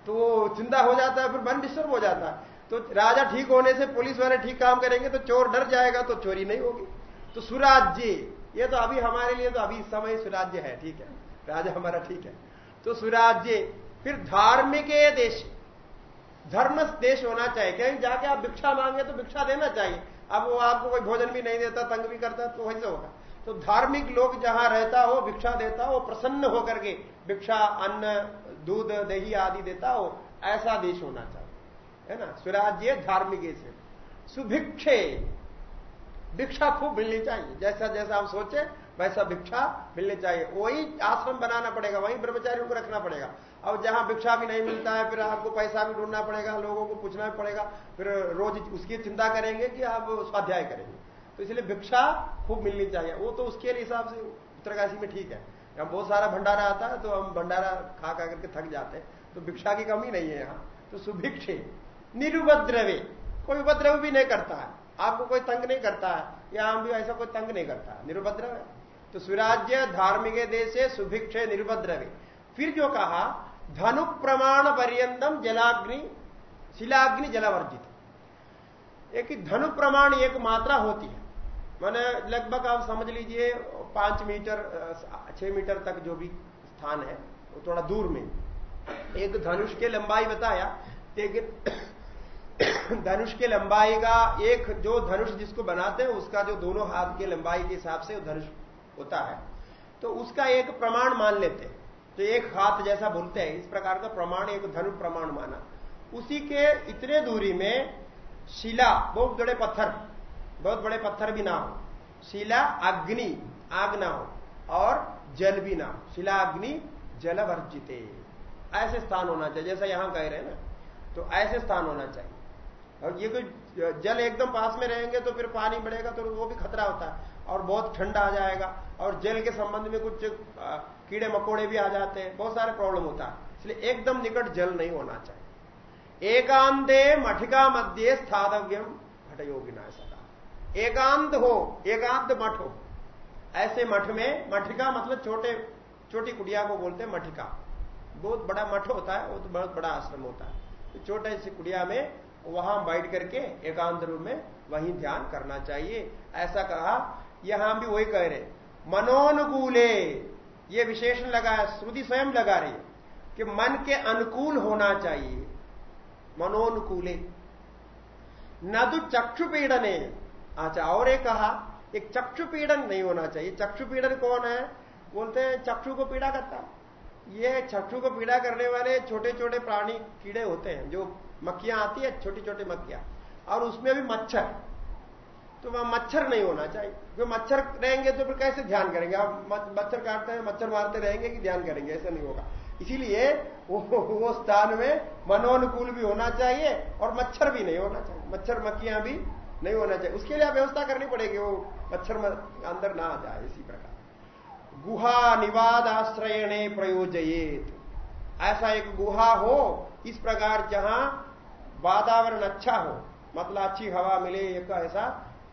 Speaker 1: तो चिंता हो जाता है, फिर मन डिस्टर्ब हो जाता है। तो राजा ठीक होने से पुलिस वाले ठीक काम करेंगे तो चोर डर जाएगा तो चोरी नहीं होगी। तो सुराज्य, ये तो अभी हमारे लिए तो अभी समय सुराज्य है, ठीक है। राजा हमारा ठीक है। तो सुराज्य, फिर धार्मिक देश। धर्म देश होना चाहिए। कहीं जाके आप भिक्षा मांगे तो भिक्षा देना चाहिए। अब वो आपको कोई भोजन भी नहीं देता, तंग भी करता तो वही होगा। तो धार्मिक लोग जहाँ रहता हो, भिक्षा देता हो, प्रसन्न होकर के भिक्षा, अन्न, दूध, दही आदि देता हो, ऐसा देश होना चाहिए। है ना? स्वराज्य धार्मिक से सुभिक्षे। भिक्षा खूब मिलनी चाहिए। जैसा जैसा आप सोचे, वैसा भिक्षा मिलनी चाहिए। वही आश्रम बनाना पड़ेगा, वही ब्रह्मचारियों को रखना पड़ेगा। अब जहाँ भिक्षा भी नहीं मिलता है, फिर आपको पैसा भी ढूंढना पड़ेगा, लोगों को पूछना भी पड़ेगा। फिर रोज उसकी चिंता करेंगे कि आप स्वाध्याय करेंगे। तो इसलिए भिक्षा खूब मिलनी चाहिए। वो तो उसके हिसाब से उत्तरकाशी में ठीक है। हम बहुत सारा भंडारा आता है तो हम भंडारा खा खा करके थक जाते हैं। तो भिक्षा की कमी नहीं है यहाँ। तो सुभिक्षे, निरुपद्रवे। कोई उपद्रव भी नहीं करता है। आपको कोई तंग नहीं करता है। यहाँ भी ऐसा कोई तंग नहीं करता निरुपद्रव। है तो सुराज्य धार्मिक देश सुभिक्षे निरुपद्रवे। फिर जो कहा धनु प्रमाण पर्यंतम जलाग्नि, शिलाग्नि जलावर्जित। एक धनु प्रमाण एक मात्रा होती है। मैंने लगभग आप समझ लीजिए, पाँच मीटर छह मीटर तक जो भी स्थान है, वो थोड़ा दूर में। एक धनुष के लंबाई बताया, लेकिन धनुष के लंबाई का एक जो धनुष जिसको बनाते हैं, उसका जो दोनों हाथ के लंबाई के हिसाब से धनुष होता है। तो उसका एक प्रमाण मान लेते हैं। तो एक हाथ जैसा बोलते हैं, इस प्रकार का प्रमाण, एक धनु प्रमाण माना। उसी के इतने दूरी में शिला, बहुत बड़े पत्थर, बहुत बड़े पत्थर भी ना हो। शिला, अग्नि, आग ना हो, और जल भी ना हो। शिला, अग्नि जल वर्जित ऐसे स्थान होना चाहिए, जैसा यहाँ कह रहे हैं ना तो ऐसे स्थान होना चाहिए। और ये कोई जल एकदम पास में रहेंगे तो फिर पानी बढ़ेगा तो वो भी खतरा होता है, और बहुत ठंडा आ जाएगा, और जल के संबंध में कुछ कीड़े मकोड़े भी आ जाते हैं, बहुत सारे प्रॉब्लम होता है। इसलिए एकदम निकट जल नहीं होना चाहिए। एकांते मठिका मध्य स्थातव्यम घटयोगिना ऐसा कहा एकांत हो, एकांत मठ हो। ऐसे मठ में, मठिका मतलब छोटे, छोटी कुटिया को बोलते हैं मठिका। बहुत बड़ा मठ होता है वो तो बहुत बड़ा आश्रम होता है। तो छोटे सी कुटिया में वहाँ बैठ करके एकांत रूप में वहीं ध्यान करना चाहिए। ऐसा कहा, यहाँ भी वही कह रहे मनोनुकूले ये विशेषण लगा, श्रुति स्वयं लगा रही है कि मन के अनुकूल होना चाहिए। मनोनुकूले। न तो चक्षु है अच्छा और एक कहा, एक चक्षु पीड़न नहीं होना चाहिए। चक्षु पीड़न कौन है? बोलते हैं, चक्षु को पीड़ा करता ये चक्षु को पीड़ा करने वाले छोटे छोटे प्राणी कीड़े होते हैं, जो मक्खियाँ आती है छोटी छोटी मक्खियाँ। और उसमें भी मच्छर। तो वहाँ मच्छर नहीं होना चाहिए। क्योंकि मच्छर रहेंगे तो फिर कैसे ध्यान करेंगे? आप मच्छर काटते हैं मच्छर मारते रहेंगे कि ध्यान करेंगे? ऐसा नहीं होगा। इसीलिए वो, वो स्थान में मनोनुकूल भी होना चाहिए और मच्छर भी नहीं होना चाहिए। मच्छर मक्खियाँ भी नहीं होना चाहिए। उसके लिए व्यवस्था करनी पड़ेगी वो मच्छर अंदर ना आ जाए इसी प्रकार। गुहा निवाद आश्रयणे प्रयोजित ऐसा एक गुहा हो इस प्रकार जहाँ वातावरण अच्छा हो मतलब अच्छी हवा मिले एक ऐसा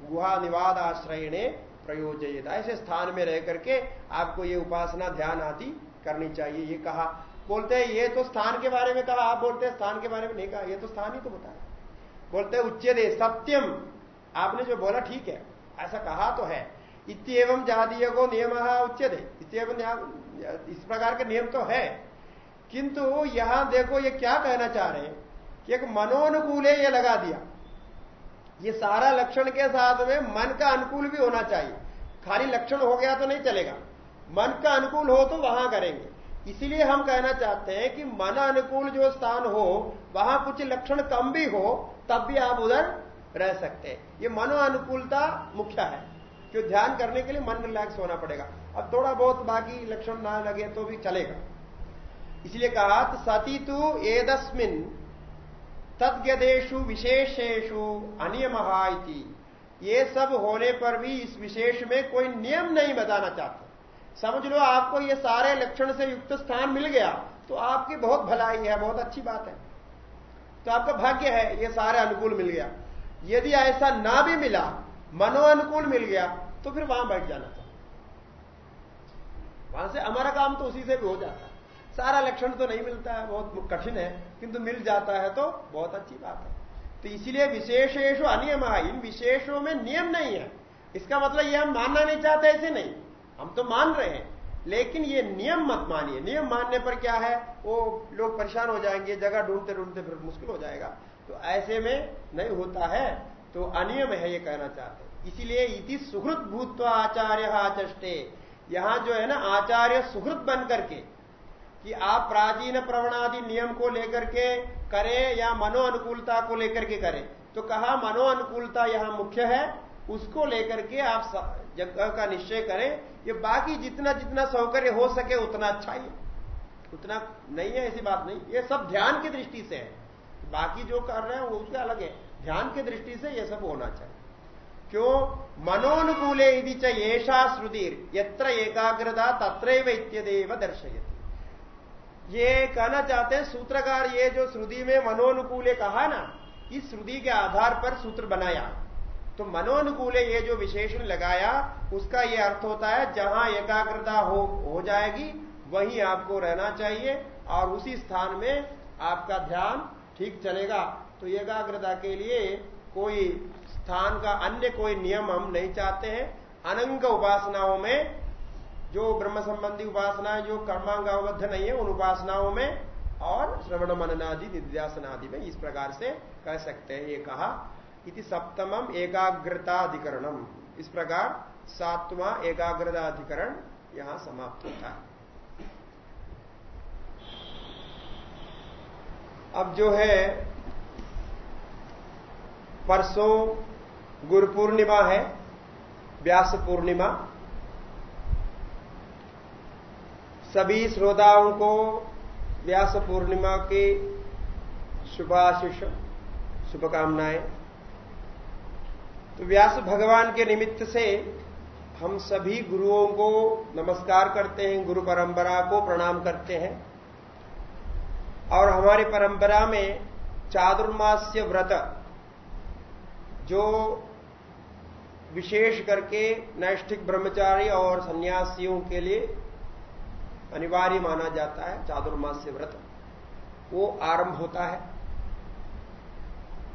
Speaker 1: गुहा निवाद आश्रय ने प्रयोजित ऐसे स्थान में रह करके आपको ये उपासना ध्यान आदि करनी चाहिए, ये कहा। बोलते हैं, ये तो स्थान के बारे में कहा। आप बोलते हैं, स्थान के बारे में नहीं कहा। ये तो स्थान ही तो बताया। बोलते हैं दे सत्यम। आपने जो बोला, ठीक है, ऐसा कहा तो है। इतम जातीय को नियम दे इतम इस प्रकार के नियम तो है। किंतु यहाँ देखो, ये क्या कहना चाह रहे हैं कि एक मनोनुकूल ये लगा दिया। ये सारा लक्षण के साथ में मन का अनुकूल भी होना चाहिए। खाली लक्षण हो गया तो नहीं चलेगा। मन का अनुकूल हो तो वहाँ करेंगे। इसीलिए हम कहना चाहते हैं कि मन अनुकूल जो स्थान हो, वहाँ कुछ लक्षण कम भी हो, तब भी आप उधर रह सकते हैं। ये मनो अनुकूलता मुख्य है। जो ध्यान करने के लिए मन रिलैक्स होना पड़ेगा। अब थोड़ा बहुत बाकी लक्षण ना लगे तो भी चलेगा। इसलिए कहा सती तो एदस्मिन। तदगदेशु विशेषेशु अनियम ये सब होने पर भी इस विशेष में कोई नियम नहीं बताना चाहते। समझ लो, आपको ये सारे लक्षण से युक्त स्थान मिल गया तो आपकी बहुत भलाई है, बहुत अच्छी बात है। तो आपका भाग्य है, ये सारे अनुकूल मिल गया। यदि ऐसा ना भी मिला मनो अनुकूल मिल गया तो फिर वहाँ बैठ जाना चाहिए वहाँ से हमारा काम तो उसी से भी हो जाता है। सारा लक्षण तो नहीं मिलता है बहुत कठिन है। किंतु मिल जाता है तो बहुत अच्छी बात है। तो इसीलिए विशेषेश अनियम इन विशेषों में नियम नहीं है। इसका मतलब ये हम मानना नहीं चाहते, ऐसे नहीं। हम तो मान रहे हैं, लेकिन ये नियम मत मानिए। नियम मानने पर क्या है? वो लोग परेशान हो जाएँगे, जगह ढूंढते ढूंढते फिर मुश्किल हो जाएगा। तो ऐसे में नहीं होता है। तो अनियम है ये कहना चाहते हैं। इसीलिए इति सुहृत भूतव आचार्य आचष्टे यहाँ जो है ना, आचार्य सुहृत बन करके कि आप प्राचीन प्रवणादि नियम को लेकर के करें या मनो अनुकूलता को लेकर के करें। तो कहा मनो अनुकूलता यहाँ मुख्य है, उसको लेकर के आप जगह का निश्चय करें ये बाकी जितना जितना सौकर्य हो सके उतना अच्छा ही उतना नहीं है ऐसी बात नहीं। ये सब ध्यान की दृष्टि से है। बाकी जो कर रहे हैं वो उसका अलग है। ध्यान की दृष्टि से ये सब होना चाहिए। क्यों? मनोनुकूले यदि चेषा श्रुतिर, यत्र एकाग्रता तत्रैव इत्यदेव दर्शयती। ये कहना चाहते हैं, सूत्रकार ये जो श्रुति में मनोनुकूले कहा ना, इस श्रुति के आधार पर सूत्र बनाया। तो मनोनुकूले ये जो विशेषण लगाया, उसका ये अर्थ होता है, जहाँ एकाग्रता हो हो जाएगी, वहीं आपको रहना चाहिए, और उसी स्थान में आपका ध्यान ठीक चलेगा। तो एकाग्रता के लिए कोई स्थान का अन्य कोई नियम हम नहीं चाहते हैं। अनंग उपासनाओं में जो ब्रह्म संबंधी उपासना जो कर्मांगावद्ध नहीं है, उन उपासनाओं में और श्रवण मननादि निध्यासन आदि में इस प्रकार से कह सकते हैं। ये कहा, इति सप्तमम एकाग्रताधिकरणम। इस प्रकार सातवां एकाग्रता अधिकरण यहाँ समाप्त होता है। अब जो है, परसों गुरु पूर्णिमा है, व्यास पूर्णिमा। सभी श्रोताओं को व्यास पूर्णिमा की शुभाशिष, शुभकामनाएँ। तो व्यास भगवान के निमित्त से हम सभी गुरुओं को नमस्कार करते हैं, गुरु परंपरा को प्रणाम करते हैं। और हमारी परंपरा में चातुर्मास्य व्रत, जो विशेष करके नैष्ठिक ब्रह्मचारी और सन्यासियों के लिए अनिवार्य माना जाता है चातुर्मास्य व्रत। वो आरंभ होता है।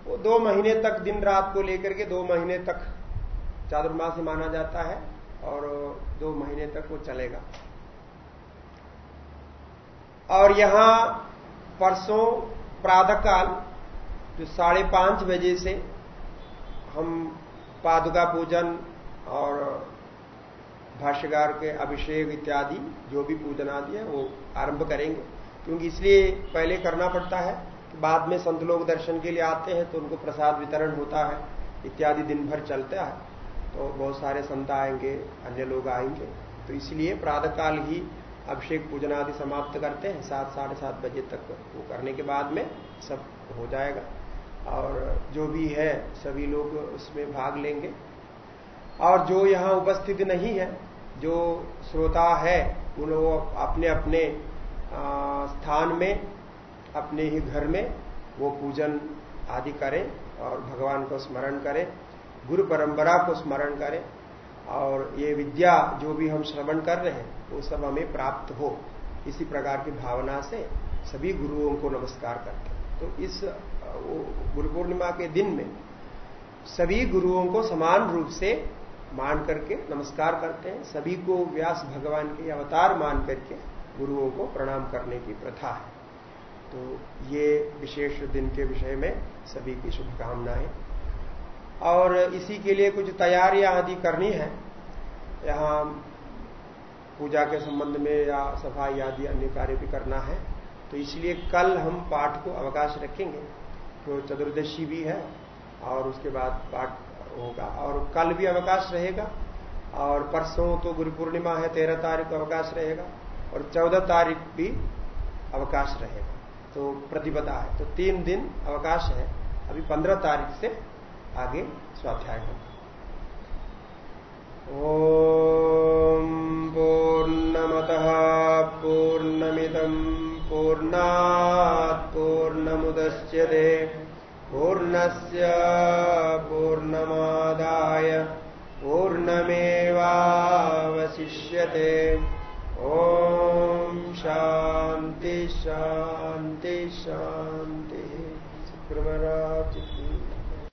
Speaker 1: वो दो महीने तक, दिन रात को लेकर के दो महीने तक चातुर्मास माना जाता है और दो महीने तक वो चलेगा। और यहाँ परसों प्रातःकाल, जो साढ़े पाँच बजे से हम पादुका पूजन और भाष्यकार के अभिषेक इत्यादि, जो भी पूजन आदि है, वो आरंभ करेंगे। क्योंकि इसलिए पहले करना पड़ता है कि बाद में संत लोग दर्शन के लिए आते हैं तो उनको प्रसाद वितरण होता है, इत्यादि दिन भर चलता है। तो बहुत सारे संत आएँगे, अन्य लोग आएँगे। तो इसलिए प्रातःकाल ही अभिषेक पूजन आदि समाप्त करते हैं, सात, साढ़े सात बजे तक। वो करने के बाद में सब हो जाएगा। और जो भी है, सभी लोग उसमें भाग लेंगे। और जो यहाँ उपस्थित नहीं है जो श्रोता है, उन लोग अपने अपने स्थान में, अपने ही घर में वो पूजन आदि करें और भगवान को स्मरण करें, गुरु परंपरा को स्मरण करें और ये विद्या जो भी हम श्रवण कर रहे हैं, वो सब हमें प्राप्त हो। इसी प्रकार की भावना से सभी गुरुओं को नमस्कार करते हैं। तो इस गुरु पूर्णिमा के दिन में सभी गुरुओं को समान रूप से मान करके, नमस्कार करते हैं। सभी को व्यास भगवान के अवतार मान करके गुरुओं को प्रणाम करने की प्रथा है। तो ये विशेष दिन के विषय में सभी की शुभकामनाएँ। और इसी के लिए कुछ तैयारियाँ आदि करनी है। यहाँ पूजा के संबंध में या सफ़ाई आदि अन्य कार्य भी करना है। तो इसलिए कल हम पाठ को अवकाश रखेंगे। तो चतुर्दशी भी है और उसके बाद पाठ होगा। और कल भी अवकाश रहेगा, और परसों तो गुरु पूर्णिमा है, तेरह तारीख को अवकाश रहेगा, और चौदह तारीख भी अवकाश रहेगा। तो प्रतिपदा है। तो तीन दिन अवकाश है। अभी पंद्रह तारीख से आगे स्वाध्याय होगा। ॐ पूर्णमतः पूर्णमिदम् पूर्णात् पूर्णमुदश्यते पूर्णस्य पूर्णमादाय पूर्णमेवावशिष्यते। ॐ शान्ति शान्ति शान्तिः। शुक्रवराचिति